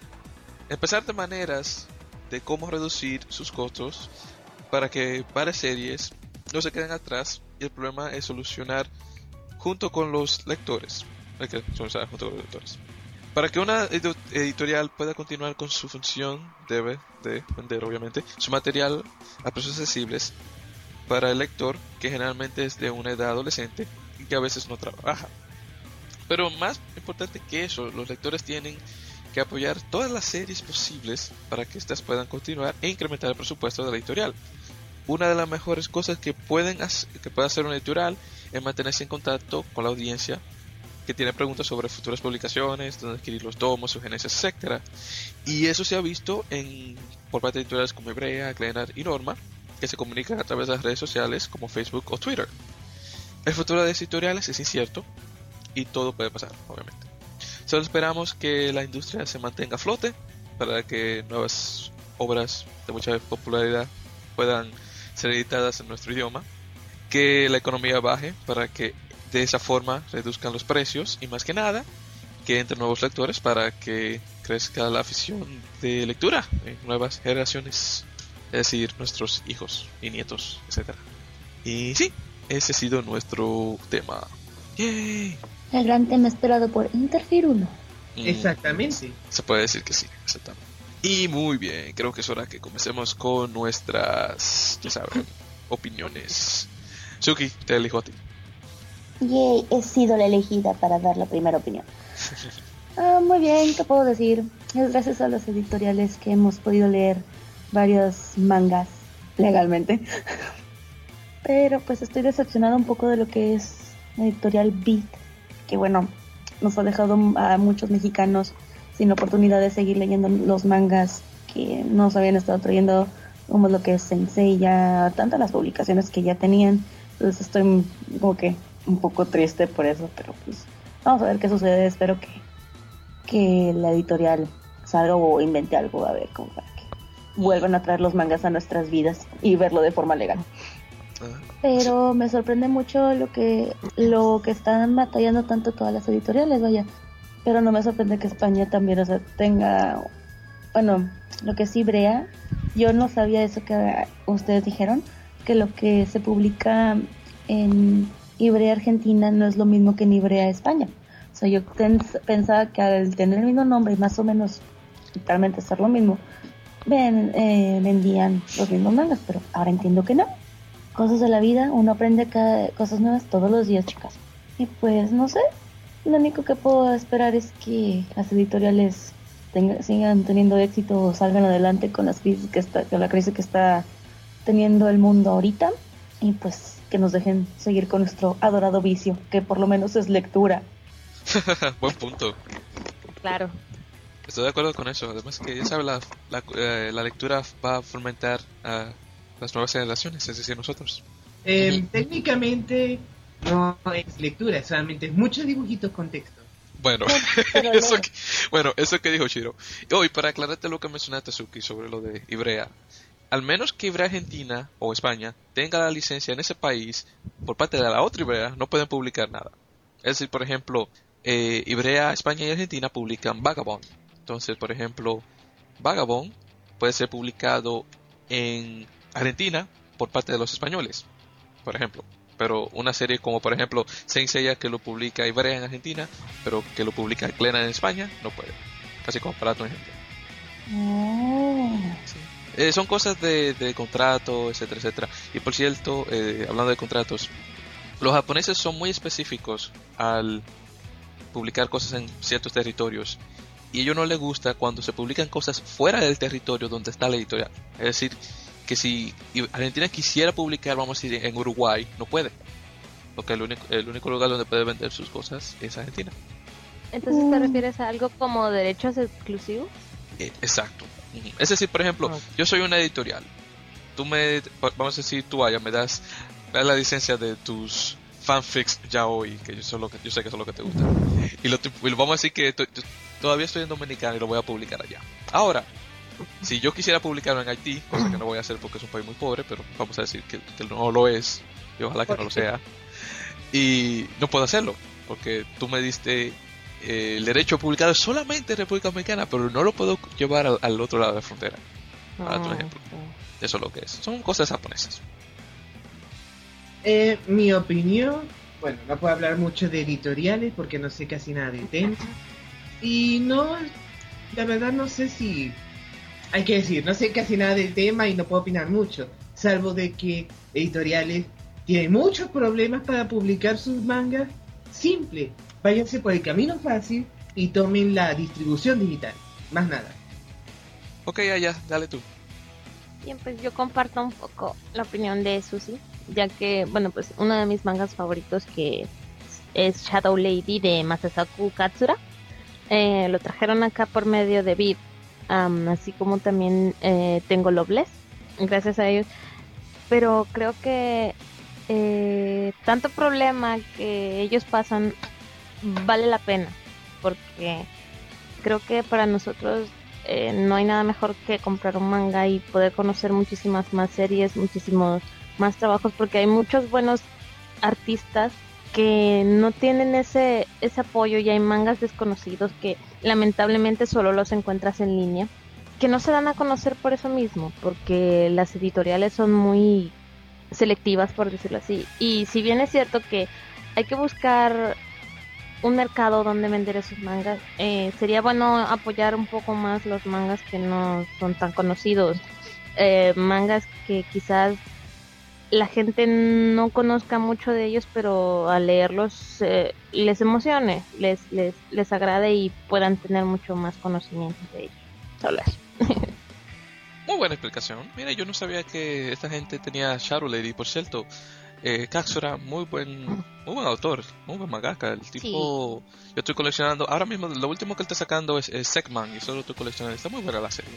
empezar de maneras de cómo reducir sus costos para que varias series no se queden atrás y el problema es solucionar junto con los lectores. Para que una editorial pueda continuar con su función, debe de vender, obviamente, su material a precios accesibles para el lector, que generalmente es de una edad adolescente y que a veces no trabaja. Pero más importante que eso, los lectores tienen que apoyar todas las series posibles para que éstas puedan continuar e incrementar el presupuesto de la editorial. Una de las mejores cosas que pueden que puede hacer una editorial es mantenerse en contacto con la audiencia que tiene preguntas sobre futuras publicaciones, dónde adquirir los tomos, sugerencias, etc. Y eso se ha visto en por parte de editoriales como Hebrea, Glenar y Norma, que se comunican a través de las redes sociales como Facebook o Twitter. El futuro de editoriales es incierto y todo puede pasar, obviamente. Solo esperamos que la industria se mantenga a flote para que nuevas obras de mucha popularidad puedan ser editadas en nuestro idioma, que la economía baje para que de esa forma reduzcan los precios y más que nada que entre nuevos lectores para que crezca la afición de lectura en nuevas generaciones es decir, nuestros hijos y nietos, etc. Y sí, ese ha sido nuestro tema. ¡Yay! El gran tema esperado por Interfir 1. Mm, Exactamente. Se puede decir que sí, exactamente. Y muy bien, creo que es hora que comencemos con nuestras, ya saben, *laughs* opiniones. Suki, te elijo a ti. Yay, he sido la elegida para dar la primera opinión. *laughs* Ah, muy bien, ¿qué puedo decir? Es gracias a las editoriales que hemos podido leer varios mangas legalmente. Pero pues estoy decepcionada un poco de lo que es editorial Beat, que bueno, nos ha dejado a muchos mexicanos sin oportunidad de seguir leyendo los mangas que nos habían estado trayendo, como lo que es Sensei, ya tantas las publicaciones que ya tenían. Entonces estoy como que un poco triste por eso, pero pues vamos a ver qué sucede. Espero que, que la editorial salga o invente algo a ver cómo va vuelvan a traer los mangas a nuestras vidas y verlo de forma legal. Ah. Pero me sorprende mucho lo que lo que están batallando tanto todas las editoriales, vaya. Pero no me sorprende que España también, o sea, tenga, bueno, lo que sí Brea, yo no sabía eso que ustedes dijeron, que lo que se publica en Ibrea Argentina no es lo mismo que en Ibrea España. O sea, yo pensaba que al tener el mismo nombre y más o menos totalmente ser lo mismo, ven, eh, vendían los mismos mangas, pero ahora entiendo que no. Cosas de la vida, uno aprende cada, cosas nuevas todos los días, chicas. Y pues no sé, lo único que puedo esperar es que las editoriales sigan teniendo éxito o salgan adelante con las crisis que está, con la crisis que está teniendo el mundo ahorita y pues que nos dejen seguir con nuestro adorado vicio, que por lo menos es lectura. *laughs* Buen punto. Claro. Estoy de acuerdo con eso. Además que ya sabe, la, la, eh, la lectura va a fomentar a las nuevas generaciones, es decir, nosotros. Eh, técnicamente no es lectura, solamente es muchos dibujitos con texto. Bueno, *laughs* eso que, bueno, eso que dijo Shiro. Hoy, para aclararte lo que mencionaste, Suki, sobre lo de Ibrea, al menos que Ibrea Argentina o España tenga la licencia en ese país por parte de la otra Ibrea, no pueden publicar nada. Es decir, por ejemplo, eh, Ibrea, España y Argentina publican Vagabond, entonces, por ejemplo, Vagabond puede ser publicado en Argentina por parte de los españoles, por ejemplo. Pero una serie como, por ejemplo, Saint Seiya que lo publica Ibrea en Argentina, pero que lo publica Glena en España, no puede. Casi como para tu ejemplo. Oh. Eh, son cosas de, de contrato, etcétera, etcétera. Y por cierto, eh, hablando de contratos, los japoneses son muy específicos al publicar cosas en ciertos territorios. Y a ellos no les gusta cuando se publican cosas fuera del territorio donde está la editorial. Es decir, que si Argentina quisiera publicar, vamos a decir, en Uruguay, no puede. Porque el único, el único lugar donde puede vender sus cosas es Argentina. Entonces, ¿te Mm. refieres a algo como derechos exclusivos? Eh, exacto. Es decir, por ejemplo, yo soy una editorial. Tú me, vamos a decir, tú allá me das, me das la licencia de tus fanfics ya hoy, que yo, solo, yo sé que eso es lo que te gusta. Y lo, y lo- vamos a decir que todavía estoy en Dominicana y lo voy a publicar allá. Ahora, si yo quisiera publicarlo en Haití, cosa que no voy a hacer porque es un país muy pobre, pero vamos a decir que, que no lo es, y ojalá que no lo sea, y no puedo hacerlo, porque tú me diste eh, el derecho a publicar solamente en República Dominicana, pero no lo puedo llevar al, al otro lado de la frontera. Para otro Ah, ejemplo. Eso es lo que es. Son cosas japonesas. Eh, mi opinión, bueno, no puedo hablar mucho de editoriales porque no sé casi nada del tema. Y no, la verdad no sé si, hay que decir, no sé casi nada del tema y no puedo opinar mucho, salvo de que editoriales tienen muchos problemas para publicar sus mangas. Simple, váyanse por el camino fácil y tomen la distribución digital, más nada. Ok, allá, dale tú. Bien, pues yo comparto un poco la opinión de Susi, ya que, bueno, pues uno de mis mangas favoritos que es Shadow Lady de Masasaku Katsura, eh, lo trajeron acá por medio de am, así como también eh, tengo Loveless, gracias a ellos, pero creo que eh, tanto problema que ellos pasan vale la pena, porque creo que para nosotros eh, no hay nada mejor que comprar un manga y poder conocer muchísimas más series, muchísimos más trabajos, porque hay muchos buenos artistas que no tienen ese, ese apoyo y hay mangas desconocidos que lamentablemente solo los encuentras en línea, que no se dan a conocer por eso mismo, porque las editoriales son muy selectivas, por decirlo así. Y si bien es cierto que hay que buscar un mercado donde vender esos mangas. Eh, sería bueno apoyar un poco más los mangas que no son tan conocidos. Eh, mangas que quizás la gente no conozca mucho de ellos, pero al leerlos eh, les emocione, les, les, les agrade y puedan tener mucho más conocimiento de ellos. Solo. *laughs* Muy buena explicación. Mira, yo no sabía que esta gente tenía Shadow Lady. Por cierto, eh, Katsura, muy buen, muy buen autor, muy buen mangaka. El tipo, yo estoy coleccionando. Ahora mismo, lo último que él está sacando es, es Segman y solo estoy coleccionando. Está muy buena la serie.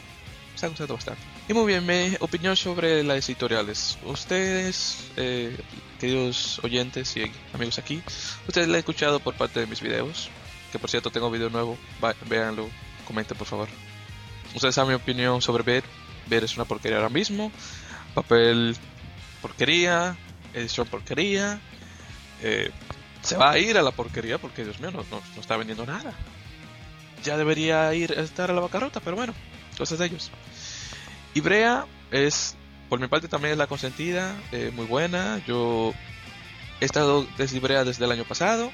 Me está gustando bastante. Y muy bien, mi opinión sobre las editoriales. Ustedes, eh, queridos oyentes y amigos aquí, ustedes la han escuchado por parte de mis videos. Que por cierto, tengo video nuevo. Va- véanlo, comenten por favor. Ustedes saben mi opinión sobre Ver. Ver es una porquería ahora mismo. Papel porquería. Edición porquería. Eh, se va a ir a la porquería porque, Dios mío, no, no- no está vendiendo nada. Ya debería ir a estar a la bancarrota, pero bueno, cosas de ellos. Ibrea es, por mi parte, también es la consentida, eh, muy buena. Yo he estado desde Ibrea desde el año pasado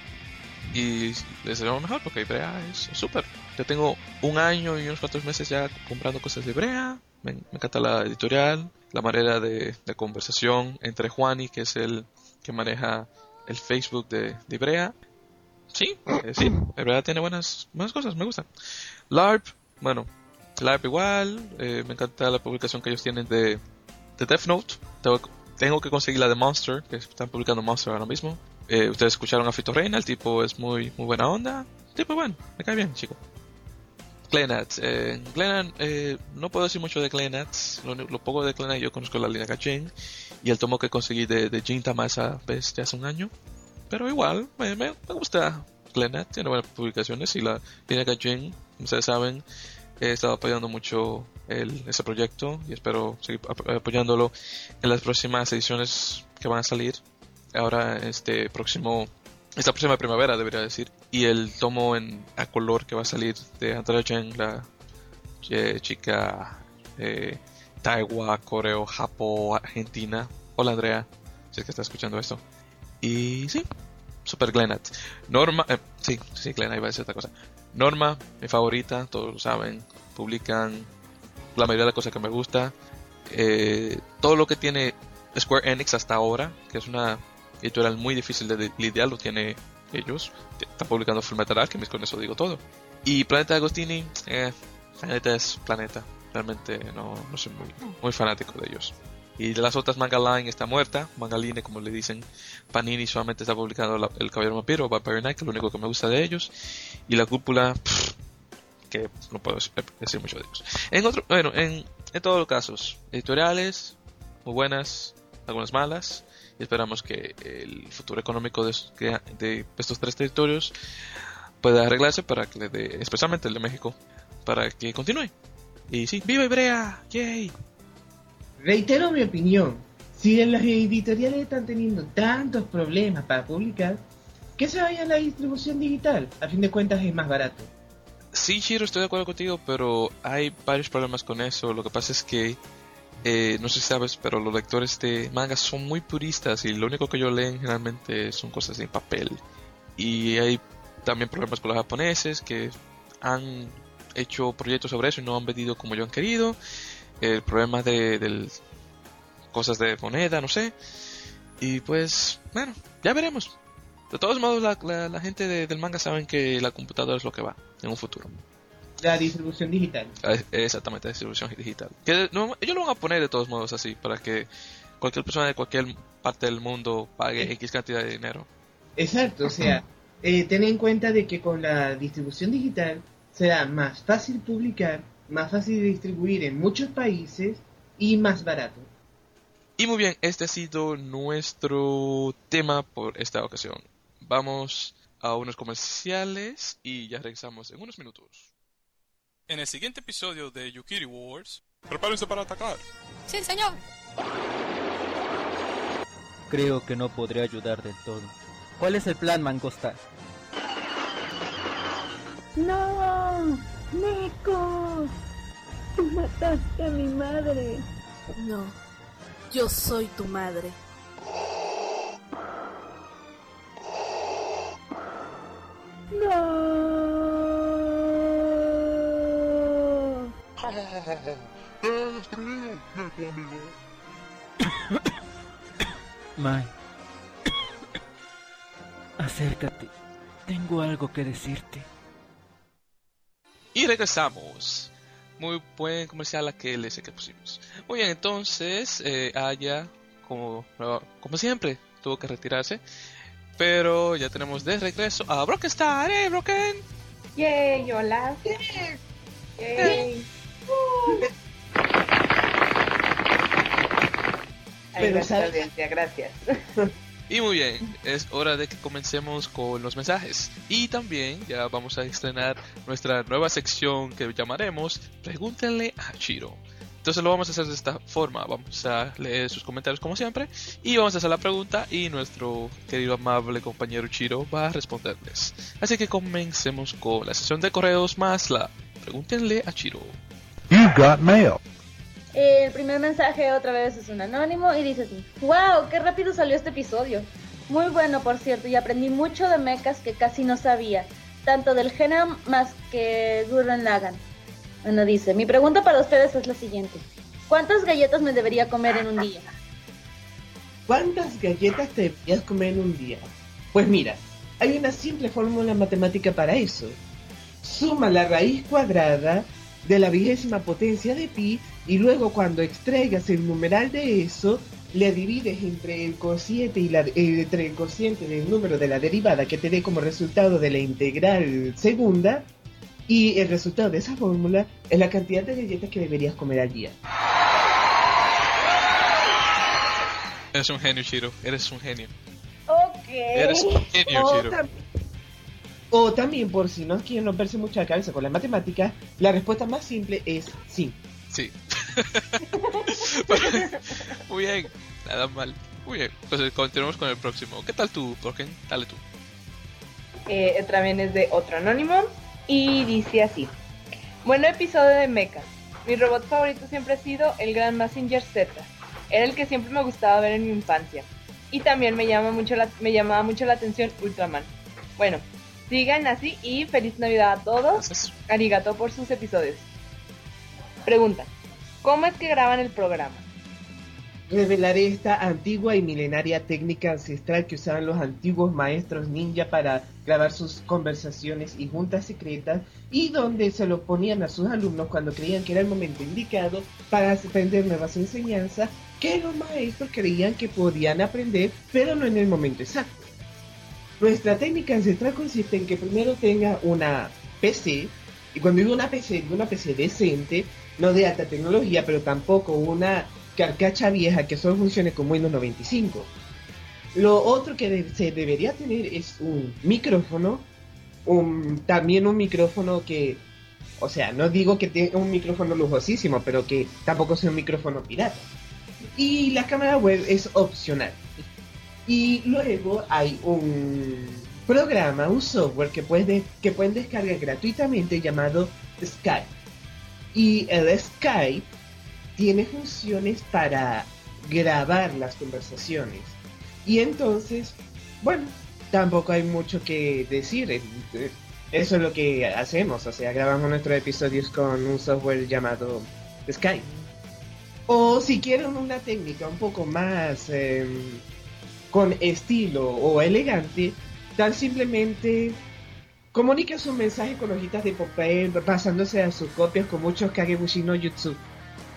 y les deseo lo mejor porque Ibrea es súper. Yo tengo un año y unos cuantos meses ya comprando cosas de Ibrea. Me, me encanta la editorial, la manera de, de conversación entre Juani, que es el que maneja el Facebook de, de Ibrea. Sí, eh, sí, Ibrea tiene buenas, buenas cosas, me gusta. LARP, bueno, LARP igual, eh, me encanta la publicación que ellos tienen de, de Death Note. Tengo, que conseguir la de Monster, que están publicando Monster ahora mismo. Eh, ustedes escucharon a Fito Reina, el tipo es muy, muy buena onda. Tipo bueno, me cae bien, chico. Glenat. Eh, Glenat, eh, no puedo decir mucho de Glenat. Lo, poco de Glenat yo conozco la línea Gacheng y el tomo que conseguí de, de Jin Tamasa vez de hace un año. Pero igual, me, me, me gusta Glenat, tiene buenas publicaciones y la línea como ustedes saben, he estado apoyando mucho el, proyecto y espero seguir ap- apoyándolo en las próximas ediciones que van a salir. Ahora, este próximo, esta próxima primavera debería decir. Y el tomo en a color que va a salir de Andrea Chen, la eh, chica eh, Taiwa, Coreo, Japo, Argentina. Hola Andrea, si es que está escuchando esto. Y sí, Super Glenat. Norma, eh, sí, sí, Glenat iba a decir otra cosa. Norma, mi favorita, todos lo saben, publican la mayoría de las cosas que me gusta. eh, todo lo que tiene Square Enix hasta ahora, que es una editorial muy difícil de lidiar, lo tiene ellos. Están publicando Full Metal Alchemist, con eso digo todo. Y Planeta Agostini, eh, Planeta es Planeta. Realmente no, no soy muy, muy fanático de ellos. Y las otras Manga Line está muerta, Mangaline como le dicen. Panini solamente está publicando El Caballero Vampiro, Vampire Night, que es lo único que me gusta de ellos. Y la cúpula, que no puedo decir mucho de ellos. En otro, bueno, en, en todos los casos, editoriales, muy buenas, algunas malas. Y esperamos que el futuro económico de, de estos tres territorios pueda arreglarse para que le dé, especialmente el de México, para que continúe. Y sí, ¡viva Ibrea! ¡Yay! Reitero mi opinión. Si las editoriales están teniendo tantos problemas para publicar, que se vaya a la distribución digital. A fin de cuentas es más barato. Sí, Shiro, estoy de acuerdo contigo, pero hay varios problemas con eso. Lo que pasa es que, eh, no sé si sabes, pero los lectores de manga son muy puristas y lo único que ellos leen generalmente son cosas en papel. Y hay también problemas con los japoneses que han hecho proyectos sobre eso y no han vendido como yo han querido el problema de, cosas de moneda, no sé. Y pues, bueno, ya veremos. De todos modos, la, la, gente del manga saben que la computadora es lo que va en un futuro. La distribución digital. Ah, exactamente, la distribución digital. Que no, ellos lo van a poner de todos modos así, para que cualquier persona de cualquier parte del mundo pague X cantidad de dinero. Exacto, o sea, eh, ten en cuenta de que con la distribución digital será más fácil publicar más fácil de distribuir en muchos países y más barato. Y muy bien, este ha sido nuestro tema por esta ocasión. Vamos a unos comerciales y ya regresamos en unos minutos. En el siguiente episodio de Yukiri Wars, prepárense para atacar. Sí, señor. Creo que no podré ayudar del todo. ¿Cuál es el plan, Mangosta? ¡No! ¡Nico! ¡Tú mataste a mi madre! No, yo soy tu madre. ¡No! Mai. Acércate. Tengo algo que decirte. Y regresamos. Muy buen comercial aquel ese que pusimos. Muy bien, entonces eh, Aya, como, como siempre, tuvo que retirarse. Pero ya tenemos de regreso a Broken Star, ¡eh, Broken! ¡Yay, hola! ¡Yay! Ahí va gracias. *laughs* Y muy bien, es hora de que comencemos con los mensajes. Y también ya vamos a estrenar nuestra nueva sección que llamaremos Pregúntenle a Chiro. Entonces lo vamos a hacer de esta forma. Vamos a leer sus comentarios como siempre. Y vamos a hacer la pregunta y nuestro querido amable compañero Chiro va a responderles. Así que comencemos con la sesión de correos más la Pregúntenle a Chiro. You got mail. El primer mensaje otra vez es un anónimo y dice así, wow, qué rápido salió este episodio. Muy bueno, por cierto, y aprendí mucho de mechas que casi no sabía, tanto del género más que Gurren Lagan. Bueno, dice, mi pregunta para ustedes es la siguiente. ¿Cuántas galletas me debería comer en un día? ¿Cuántas galletas te deberías comer en un día? Pues mira, hay una simple fórmula matemática para eso. Suma la raíz cuadrada de la vigésima potencia de pi y luego cuando extraigas el numeral de eso, le divides entre el cociente y la, eh, entre el cociente del número de la derivada que te dé como resultado de la integral segunda y el resultado de esa fórmula es la cantidad de galletas que deberías comer al día. Eres un genio, Shiro. Eres un genio. Ok. Eres un genio, Shiro. O también, por si no quieren romperse mucho la cabeza con la matemática, la respuesta más simple es sí. Sí. *laughs* Muy bien, nada mal. Muy bien, pues continuamos con el próximo. ¿Qué tal tú, Jorge? Dale tú. Eh, también es de otro anónimo y dice así. Buen episodio de Mecha. Mi robot favorito siempre ha sido el Gran Massinger Z. Era el que siempre me gustaba ver en mi infancia. Y también me, llama mucho la, me llamaba mucho la atención Ultraman. Bueno, Sigan así y feliz Navidad a todos. Arigato por sus episodios. Pregunta. ¿Cómo es que graban el programa? Revelaré esta antigua y milenaria técnica ancestral que usaban los antiguos maestros ninja para grabar sus conversaciones y juntas secretas y donde se lo ponían a sus alumnos cuando creían que era el momento indicado para aprender nuevas enseñanzas que los maestros creían que podían aprender pero no en el momento exacto. Nuestra técnica ancestral consiste en que primero tenga una PC y cuando digo una PC, digo una PC decente, no de alta tecnología, pero tampoco una carcacha vieja que solo funcione con Windows 95. Lo otro que se debería tener es un micrófono, también un micrófono que, o sea, no digo que tenga un micrófono lujosísimo, pero que tampoco sea un micrófono pirata. Y la cámara web es opcional. Y luego hay un programa, un software que, puede, que pueden descargar gratuitamente llamado Skype. Y el Skype tiene funciones para grabar las conversaciones. Y entonces, bueno, tampoco hay mucho que decir. Eso es lo que hacemos, o sea, grabamos nuestros episodios con un software llamado Skype. O si quieren una técnica un poco más em, con estilo o elegante, tan simplemente comunica su mensaje con hojitas de papel pasándose a sus copias con muchos Kagebushi no Jutsu.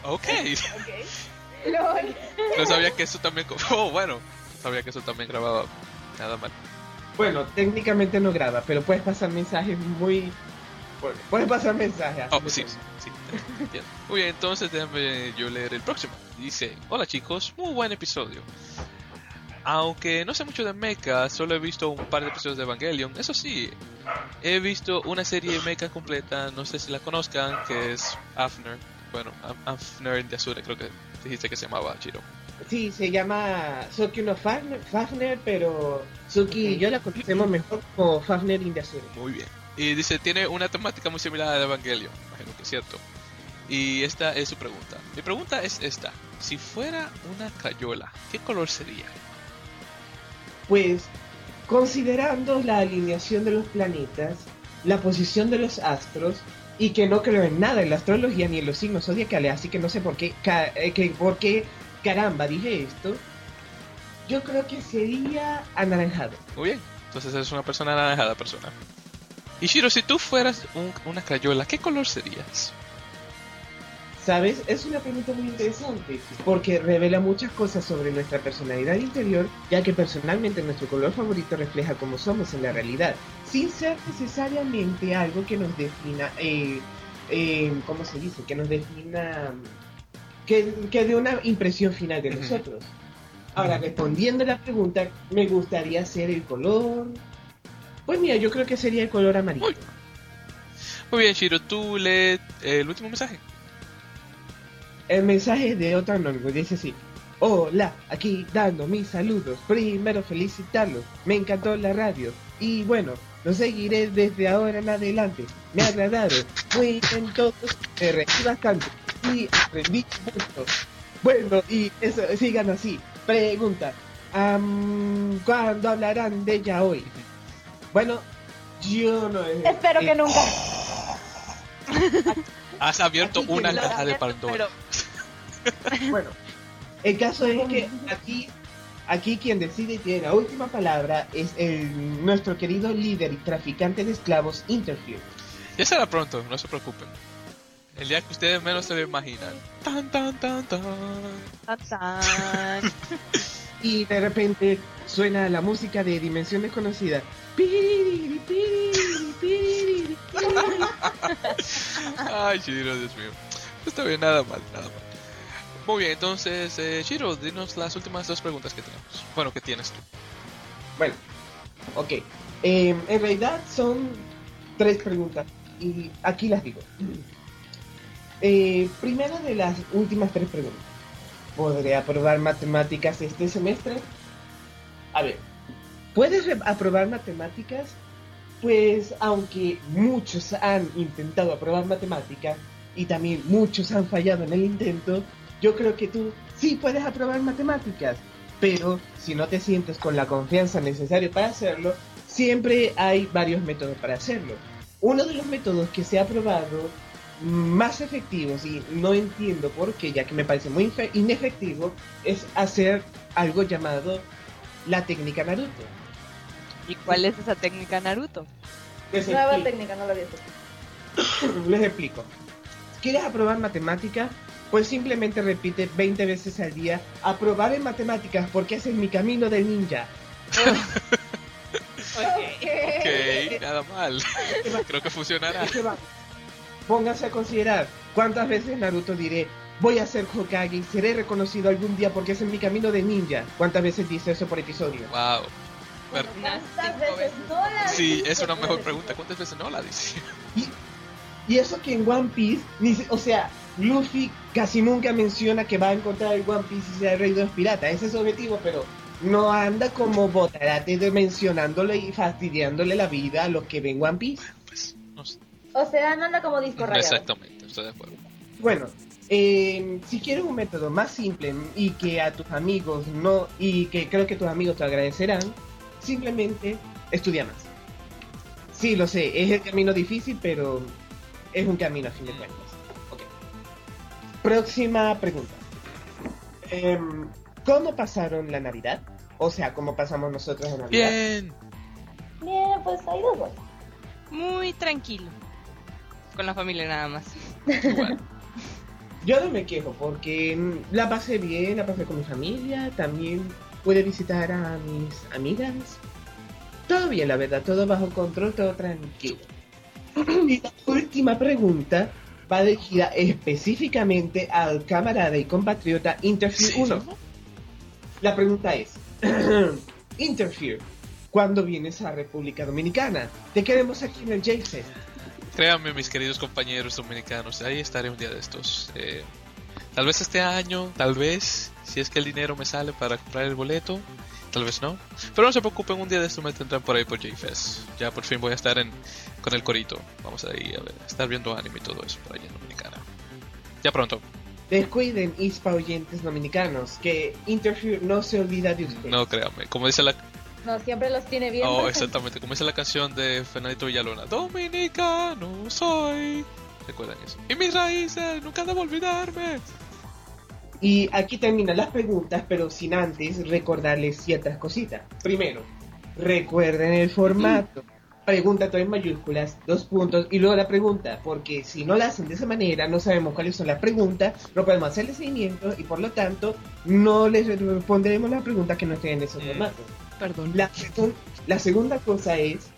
Ok. *laughs* Lol. No sabía que eso también. *laughs* Oh, bueno. No sabía que eso también grababa. Nada mal. Bueno, técnicamente no graba, pero puedes pasar mensajes muy... Puedes pasar mensajes. Oh, sí, sí. entiendo. Muy bien, entonces déjame yo leer el próximo. Dice: Hola chicos, muy buen episodio. Aunque no sé mucho de mecha, solo he visto un par de episodios de Evangelion. Eso sí, he visto una serie de mecha completa, no sé si la conozcan, que es Afner. Bueno, Af- Afner de Azure, creo que dijiste que se llamaba Chiro. Sí, se llama Suki no Fafner, Fafner, pero Suki y yo la conocemos mejor como Fafner in the Azure. Muy bien. Y dice, tiene una temática muy similar a la de Evangelion. Imagino que es cierto. Y esta es su pregunta. Mi pregunta es esta. Si fuera una crayola, ¿qué color sería? Pues, considerando la alineación de los planetas, la posición de los astros, y que no creo en nada en la astrología ni en los signos zodiacales, así que no sé por qué, eh, que, por qué caramba dije esto, yo creo que sería anaranjado. Muy bien. Entonces es una persona anaranjada persona. Y Shiro, si tú fueras un- una crayola, ¿qué color serías? ¿Sabes? Es una pregunta muy interesante porque revela muchas cosas sobre nuestra personalidad interior, ya que personalmente nuestro color favorito refleja cómo somos en la realidad, sin ser necesariamente algo que nos defina, eh, eh, ¿cómo se dice? Que nos defina, que, que dé una impresión final de nosotros. Ahora, respondiendo a la pregunta, me gustaría ser el color... Pues mira, yo creo que sería el color amarillo. Muy, bien, Shiro, tú lee el último mensaje. El mensaje de otro anónimo dice así. Hola, aquí dando mis saludos. Primero felicitarlos. Me encantó la radio. Y bueno, lo seguiré desde ahora en adelante. Me agradaron. Muy bien todos. Me reí bastante. Y aprendí mucho. Bueno, y eso, sigan así. Pregunta. ¿Cuándo hablarán de ella hoy? Bueno, yo no... Espero eh, que nunca. Has abierto una caja de Pandora. Bueno, el caso es que aquí, aquí quien decide y tiene la última palabra es el, nuestro querido líder y traficante de esclavos, Interview. Ya será pronto, no se preocupen. El día que ustedes menos se lo imaginan. Tan, tan, tan, tan. Tan, tan. *laughs* Y de repente suena la música de Dimensión Desconocida. Piriri, piriri, piriri, piriri. *laughs* Ay, Shiro, Dios mío. Está bien, nada mal, nada mal. Muy bien, entonces, eh, Shiro, dinos las últimas dos preguntas que tenemos. Bueno, que tienes tú. Bueno, ok. Eh, en realidad son tres preguntas y aquí las digo. *clears throat* Eh, primera de las últimas tres preguntas. ¿Podré aprobar matemáticas este semestre? A ver, ¿puedes aprobar matemáticas? Pues aunque muchos han intentado aprobar matemáticas y también muchos han fallado en el intento, yo creo que tú sí puedes aprobar matemáticas. Pero si no te sientes con la confianza necesaria para hacerlo, siempre hay varios métodos para hacerlo. Uno de los métodos que se ha probado más efectivos y no entiendo por qué, ya que me parece muy inefectivo, es hacer algo llamado la técnica Naruto. ¿Y cuál es esa técnica Naruto? Les Nueva explico. técnica, no lo había *coughs* visto. Les explico. ¿Quieres aprobar matemática? Pues simplemente repite 20 veces al día, aprobar en matemáticas porque ese es mi camino de ninja. Ok, nada mal. Creo que funcionará. Pónganse a considerar cuántas veces Naruto diré, voy a ser Hokage y seré reconocido algún día porque ese es mi camino de ninja. ¿Cuántas veces dice eso por episodio? Wow. Pero- ¿Cuántas veces no la sí, dice, es una mejor pregunta. ¿Cuántas veces no la dice? Y eso que en One Piece, ni o sea, Luffy casi nunca menciona que va a encontrar el One Piece y sea el rey de los piratas. Ese es su objetivo, pero no anda como botarate de mencionándole y fastidiándole la vida a los que ven One Piece. Pues, no sé. O sea, no anda como disco rayado. Exactamente, estoy de acuerdo. Bueno, eh, si quieres un método más simple y que a tus amigos no, y que creo que tus amigos te agradecerán, simplemente estudia más. Sí, lo sé, es el camino difícil, pero es un camino a fin de cuentas. Próxima pregunta. Em, ¿Cómo pasaron la Navidad? O sea, ¿cómo pasamos nosotros la Navidad? Bien. Bien, pues hay dos vueltas. Muy tranquilo. Con la familia nada más. Igual. *laughs* Yo no me quejo porque mm, la pasé bien, la pasé con mi familia, también pude visitar a mis amigas. Todo bien, la verdad, todo bajo control, todo tranquilo. *clears throat* Y la última pregunta va dirigida específicamente al camarada y compatriota Interfere Sí. 1. La pregunta es, *clears throat* Interfere, ¿cuándo vienes a República Dominicana? Te queremos aquí en el J-Fest. Créanme, mis queridos compañeros dominicanos, ahí estaré un día de estos. Eh, tal vez este año, tal vez, si es que el dinero me sale para comprar el boleto, tal vez no. Pero no se preocupen, un día de estos me tendrán por ahí por J-Fest. Ya por fin voy a estar en, con el corito. Vamos ahí a ver, a estar viendo anime y todo eso por allá en Dominicana. Ya pronto. Descuiden, ISPA oyentes dominicanos, que Interfere no se olvida de ustedes. No créanme, como dice la, No, siempre los tiene bien. oh, exactamente, como dice la canción de Fernandito Villalona, Dominicano soy. ¿Recuerdan eso? Y mis raíces, nunca debo olvidarme. Y aquí terminan las preguntas, pero sin antes recordarles ciertas cositas. Primero, recuerden el formato. Pregunta todo en mayúsculas, dos puntos, y luego la pregunta, porque si no la hacen de esa manera, no sabemos cuáles son las preguntas, no podemos hacerle seguimiento y por lo tanto no les responderemos las preguntas que no estén en ese Mm. formato. Perdón. La, la segunda cosa es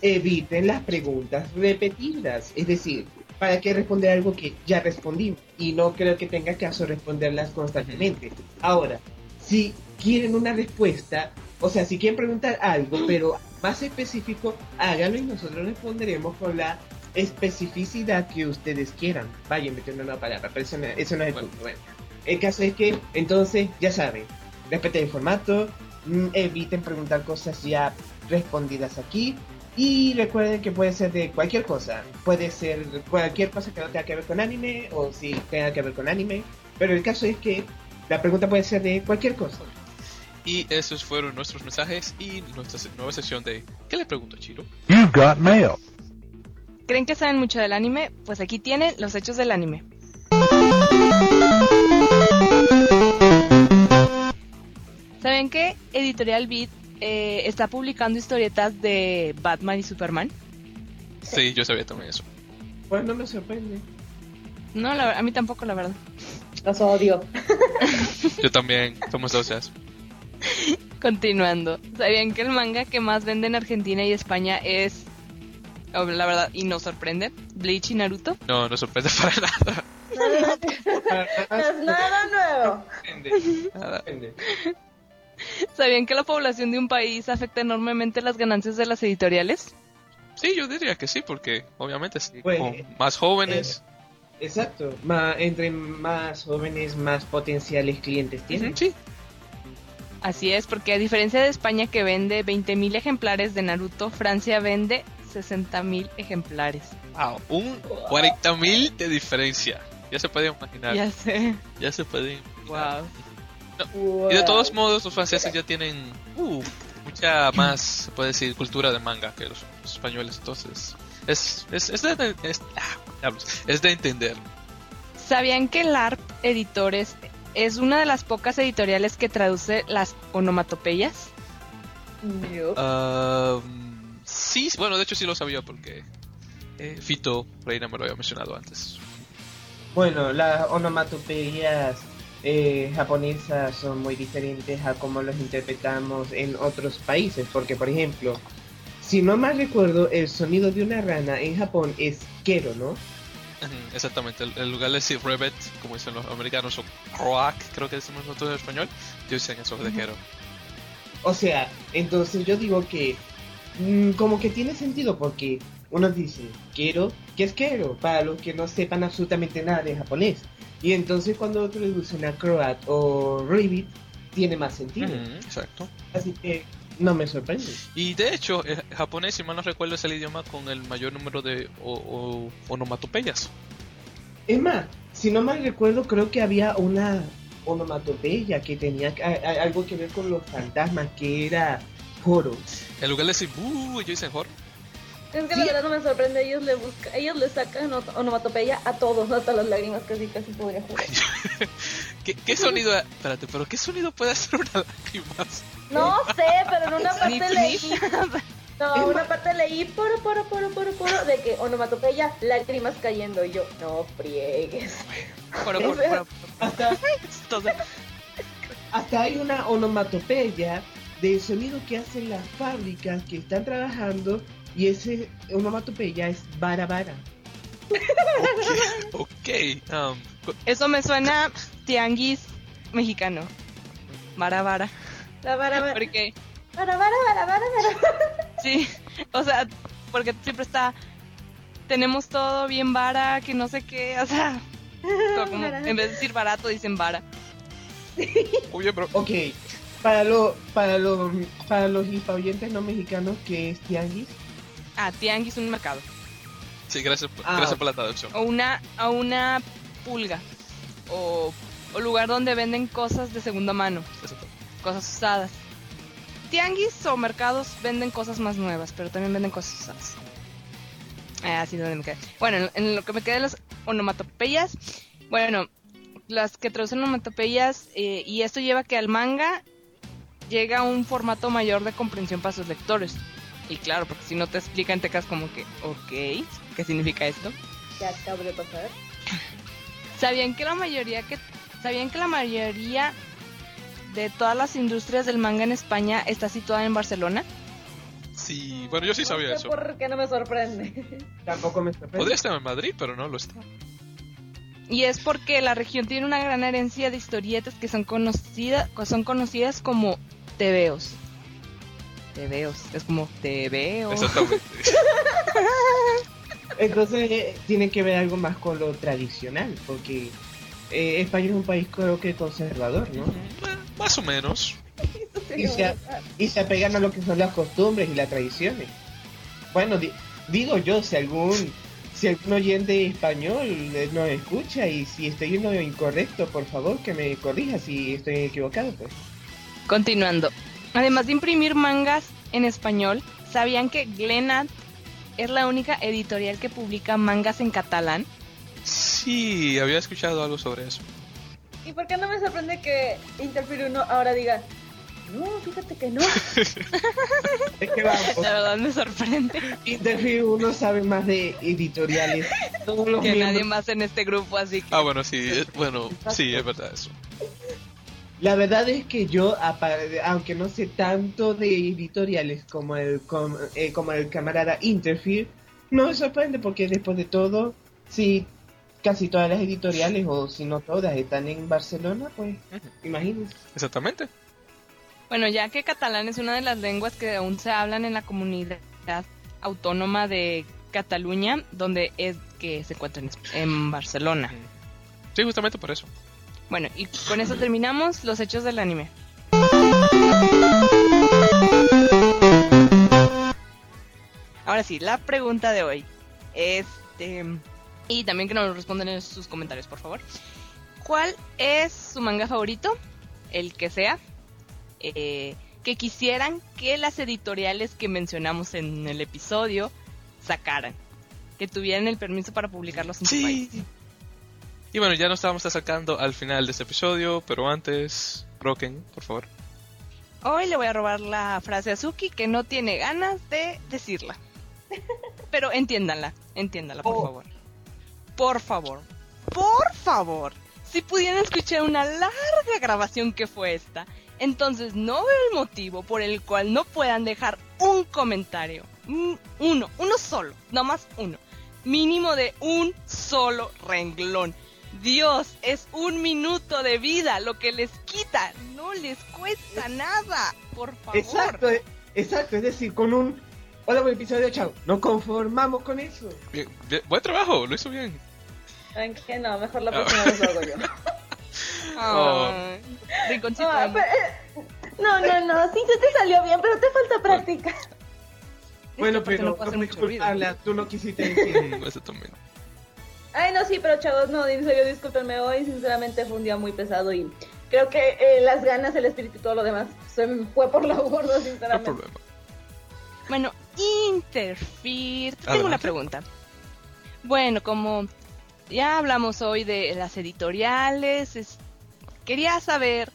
eviten las preguntas repetidas, es decir, ¿para qué responder algo que ya respondimos? Y no creo que tenga caso responderlas constantemente. Ahora, si quieren una respuesta, o sea, si quieren preguntar algo, pero más específico, háganlo y nosotros responderemos con la especificidad que ustedes quieran. Vayan metiendo una palabra, pero eso no, eso no es el punto. Bueno, el caso es que, entonces, ya saben, respeten el formato, mm, eviten preguntar cosas ya respondidas aquí. Y recuerden que puede ser de cualquier cosa. Puede ser cualquier cosa que no tenga que ver con anime o si tenga que ver con anime. Pero el caso es que la pregunta puede ser de cualquier cosa. Y esos fueron nuestros mensajes y nuestra nueva sección de ¿Qué le pregunto a Chiro? You got mail. ¿Creen que saben mucho del anime? Pues aquí tienen los hechos del anime. ¿Saben qué? Editorial Beat eh, está publicando historietas de Batman y Superman. Sí, yo sabía también eso. Pues no me sorprende. No, la a mí tampoco, la verdad. Los odio. *laughs* Yo también, somos dos ya. Continuando. ¿Sabían que el manga que más vende en Argentina y España es, oh, la verdad, y nos sorprende, Bleach y Naruto? No, no sorprende para nada. *laughs* No es nada nuevo. *laughs* Nada. *laughs* ¿Sabían que la población de un país afecta enormemente las ganancias de las editoriales? Sí, yo diría que sí, porque obviamente sí, Pues, como más jóvenes. Exacto. Ma- entre más jóvenes, más potenciales clientes tienen. Sí, Así es, porque a diferencia de España que vende 20.000 ejemplares de Naruto, Francia vende 60.000 ejemplares. wow, un 40.000 de diferencia. Ya se puede imaginar. Ya sé. Ya se puede imaginar. Wow. Y de todos modos, los franceses ya tienen uh, mucha más, se puede decir, cultura de manga que los, los españoles. Entonces, es, es, es, de- es- ah, Es de entender. ¿Sabían que LARP Editores es una de las pocas editoriales que traduce las onomatopeyas? Ah, sí, bueno, de hecho sí lo sabía porque eh, Fito Reina me lo había mencionado antes. Bueno, las onomatopeyas eh, japonesas son muy diferentes a cómo los interpretamos en otros países, porque por ejemplo, si no mal recuerdo, el sonido de una rana en Japón es kero, ¿no? Exactamente, en lugar de decir Revet, como dicen los americanos, o Croak, creo que decimos nosotros en español, ellos dicen eso de Kero. O sea, entonces yo digo que mm, como que tiene sentido porque uno dice quiero, ¿qué es quiero? Para los que no sepan absolutamente nada de japonés. Y entonces cuando traducen a Croat o Ribbit, tiene más sentido. Exacto. Así que no me sorprende. Y de hecho, el japonés, si mal no recuerdo, es el idioma con el mayor número de o- o- onomatopeyas. Es más, si no mal recuerdo, creo que había una onomatopeya que tenía a- a- algo que ver con los fantasmas, que era Joro. En lugar de decir buh, ellos dicen hor. Es que la verdad no me sorprende, ellos le buscan, ellos le sacan onomatopeya a todos, hasta las lágrimas casi casi podría jugar. *laughs* ¿Qué, qué sonido? Espérate, pero ¿qué sonido puede hacer una lágrima? No sé, pero en una parte leí. No, en una parte leí poro, poro, poro, poro, poro, de que onomatopeya, lágrimas cayendo. Y yo, no friegues. Por- *laughs* por- por- Hasta, *laughs* hasta hay una onomatopeya del sonido que hacen las fábricas que están trabajando y ese onomatopeya es vara vara. Ok. um, cu- Eso me suena tianguis mexicano. Vara, vara. La vara, vara, Porque, vara, vara, vara, vara, vara. sí, o sea, porque siempre está. Tenemos todo bien vara, que no sé qué, o sea. *laughs* como- en vez de decir barato, dicen vara. Oye. Ok, para, lo, para, lo, para los oyentes no mexicanos, que es tianguis? Ah, tianguis, un mercado. Sí, gracias, por- Ah. gracias por la traducción. O una, a una pulga. O, o lugar donde venden cosas de segunda mano. Exacto. cosas usadas. Tianguis o mercados venden cosas más nuevas, pero también venden cosas usadas. Ah, así donde me quedé. Bueno, en, en lo que me quedé las onomatopeyas, bueno, las que traducen onomatopeyas, eh, y esto lleva que al manga llega a un formato mayor de comprensión para sus lectores. Y claro, porque si no te explican, te quedas como que, ok, ¿qué significa esto? ¿Qué acaba de pasar? ¿Sabían que la mayoría que sabían que la mayoría de todas las industrias del manga en España está situada en Barcelona? Sí, bueno, yo sí sabía no sé eso. por qué no me sorprende. Tampoco me sorprende. Podría estar en Madrid, pero no lo está. Y es porque la región tiene una gran herencia de historietas que son conocidas son conocidas como tebeos. Tebeos, es como tebeo. Exactamente. *laughs* Entonces tiene que ver algo más con lo tradicional, porque eh, España es un país creo que conservador, ¿no? Eh, Más o menos. *laughs* Y se, y se apegan a lo que son las costumbres y las tradiciones. Bueno, di- digo yo, si algún si algún oyente español eh, nos escucha y si estoy en lo incorrecto, por favor que me corrija si estoy equivocado, pues. Continuando. Además de imprimir mangas en español, ¿sabían que Glenat es la única editorial que publica mangas en catalán? Sí, había escuchado algo sobre eso. ¿Y por qué no me sorprende que Interfere 1 ahora diga, no, fíjate que no? *laughs* Es que vamos, La verdad me sorprende Interview uno sabe más de editoriales. Todos los que miembros- nadie más en este grupo, así que... Ah, bueno, sí, bueno, sí, es verdad eso. La verdad es que yo, aunque no sé tanto de editoriales como el, com- eh, como el camarada Interfere, no me sorprende porque después de todo, si casi todas las editoriales, o si no todas, están en Barcelona, pues imagínense. Exactamente. Bueno, ya que catalán es una de las lenguas que aún se hablan en la comunidad autónoma de Cataluña, donde es que se encuentra en, en Barcelona. Sí, justamente por eso. Bueno, y con eso terminamos los hechos del anime. Ahora sí, la pregunta de hoy. Este. Y también que nos respondan en sus comentarios, por favor. ¿Cuál es su manga favorito? El que sea. eh, que quisieran que las editoriales que mencionamos en el episodio sacaran. que tuvieran el permiso para publicarlos en su país. Y bueno, ya nos estábamos acercando al final de este episodio, pero antes, Broken, por favor. Hoy le voy a robar la frase a Suki que no tiene ganas de decirla. *laughs* Pero entiéndanla, entiéndanla, por Oh. favor. Por favor, por favor. Si pudieran escuchar una larga grabación que fue esta, entonces no veo el motivo por el cual no puedan dejar un comentario. Mm, Uno, uno solo, no más uno. Mínimo de un solo renglón. Dios, es un minuto de vida lo que les quita. No les cuesta nada. Por favor. Exacto, eh, exacto, es decir, con un hola buen episodio, chao. Nos conformamos con eso. Bien, bien, buen trabajo, lo hizo bien. ¿Saben qué? No, mejor la Ah. próxima vez lo hago yo. *laughs* Rinconcito pero, eh, no, no, no, sí se te salió bien, pero te falta práctica. Bueno, pero no disculparla, tú no quisiste decir. *laughs* Eso también. Ay, no, sí, pero chavos, no, en serio, discúlpenme, hoy sinceramente fue un día muy pesado y creo que eh, las ganas, el espíritu y todo lo demás se me fue por la borda, No hay sinceramente. problema. Bueno, Interfir. Tengo Adelante. una pregunta. Bueno, como ya hablamos hoy de las editoriales, es- quería saber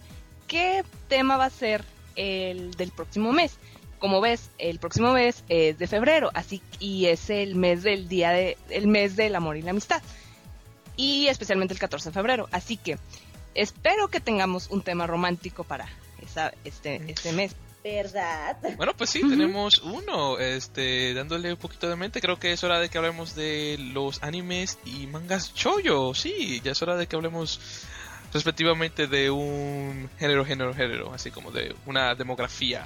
qué tema va a ser el del próximo mes. Como ves, el próximo mes es de febrero, así y es el mes del día de el mes del amor y la amistad. Y especialmente el 14 de febrero, así que espero que tengamos un tema romántico para esa, este este mes. ¿Verdad? Bueno, pues sí, tenemos uno, este, dándole un poquito de mente, creo que es hora de que hablemos de los animes y mangas choyo, sí, ya es hora de que hablemos respectivamente de un género, género, género, así como de una demografía.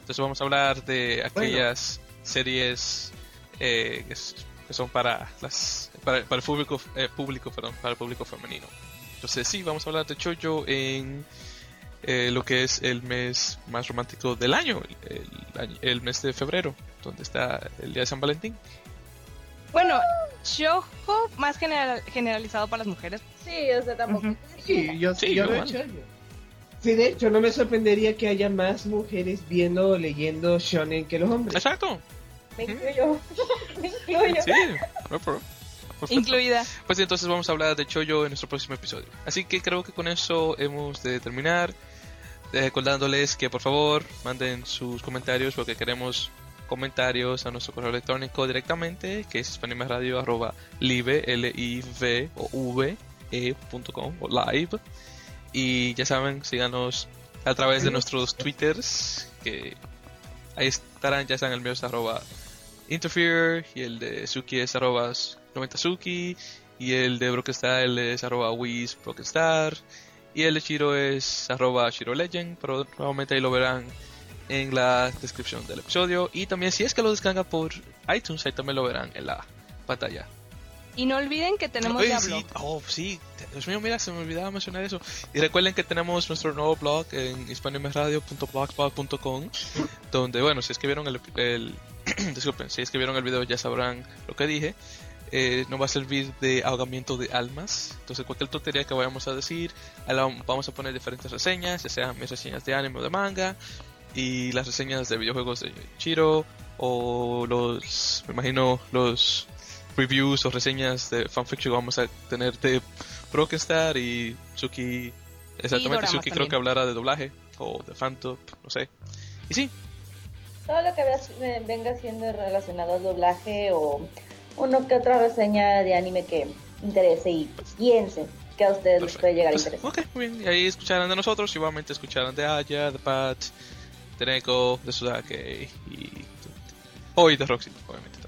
Entonces vamos a hablar de aquellas series eh, que, son para las para, para el público eh, público, perdón, para el público femenino. Entonces sí, vamos a hablar de choyo en eh, lo que es el mes más romántico del año, el, el año- el mes de febrero, donde está el día de San Valentín. Bueno, shoujo más general- generalizado para las mujeres. Sí, o sea, tampoco. Sí, yo, Sí, yo lo he igual. hecho yo. Sí, de hecho, no me sorprendería que haya más mujeres viendo o leyendo shonen que los hombres. Exacto. Me incluyo. *laughs* me incluyo. Sí. Perfecto. Incluida. Pues sí, entonces vamos a hablar de Choyo en nuestro próximo episodio. Así que creo que con eso hemos de terminar. Eh, Recordándoles que por favor manden sus comentarios porque queremos comentarios a nuestro correo electrónico directamente que es hispanimaradio.live l i v o v e o live y ya saben síganos a través de nuestros twitters que ahí estarán ya saben el mío es arroba interfere y el de Suki es arroba 90suki y el de Brockenstar es arroba Wiz Brockenstar y el de Shiro es arroba Shiro Legend, pero nuevamente ahí lo verán en la descripción del episodio y también si es que lo descargan por iTunes ahí también lo verán en la pantalla. Y no olviden que tenemos Oye, ya sí, blog. oh, sí, Dios mío, mira, se me olvidaba mencionar eso. Y recuerden que tenemos nuestro nuevo blog en hispanimesradio.blogspot.com donde, bueno, si es que vieron el, el *clears throat* disculpen, si es que vieron el video ya sabrán lo que dije. Eh, nos va a servir de ahogamiento de almas. Entonces, cualquier tontería que vayamos a decir, vamos a poner diferentes reseñas, ya sean mis reseñas de anime o de manga, y las reseñas de videojuegos de Chiro, o los, me imagino, los reviews o reseñas de fanfiction que vamos a tener de Brokenstar y Suki. Exactamente, doramas Suki creo que hablará de doblaje o de Phantom, no sé. Y sí, Todo lo que veas- eh, venga siendo relacionado al doblaje o uno que otra reseña de anime que interese y piensen que a ustedes les puede llegar a interesar. ok, muy bien. Y ahí escucharán de nosotros, igualmente escucharán de Aya, de Pat, de Neko, de Sudake y hoy de Roxy, obviamente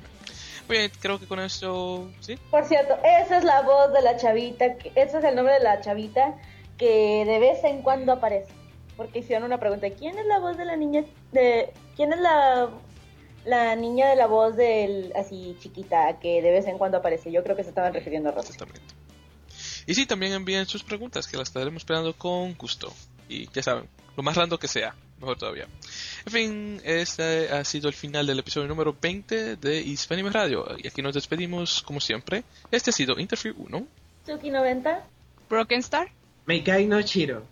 creo que con eso, ¿sí? Por cierto, esa es la voz de la chavita, que- ese es el nombre de la chavita que de vez en cuando aparece. Porque hicieron una pregunta, ¿quién es la voz de la niña de quién es la la niña de la voz del así chiquita que de vez en cuando aparece? Yo creo que se estaban refiriendo a Rosa. Exactamente. Y sí, también envíen sus preguntas, que las estaremos esperando con gusto. Y ya saben, lo más random que sea, mejor todavía. En fin, este ha sido el final del episodio número 20 de Hispanime Radio. Y aquí nos despedimos, como siempre. Este ha sido Interview 1. Suki 90. Broken Star. Meikai no Chiro.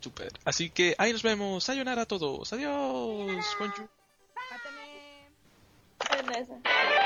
Super. Así que ahí nos vemos. Sayonara a todos. Adiós. Esa.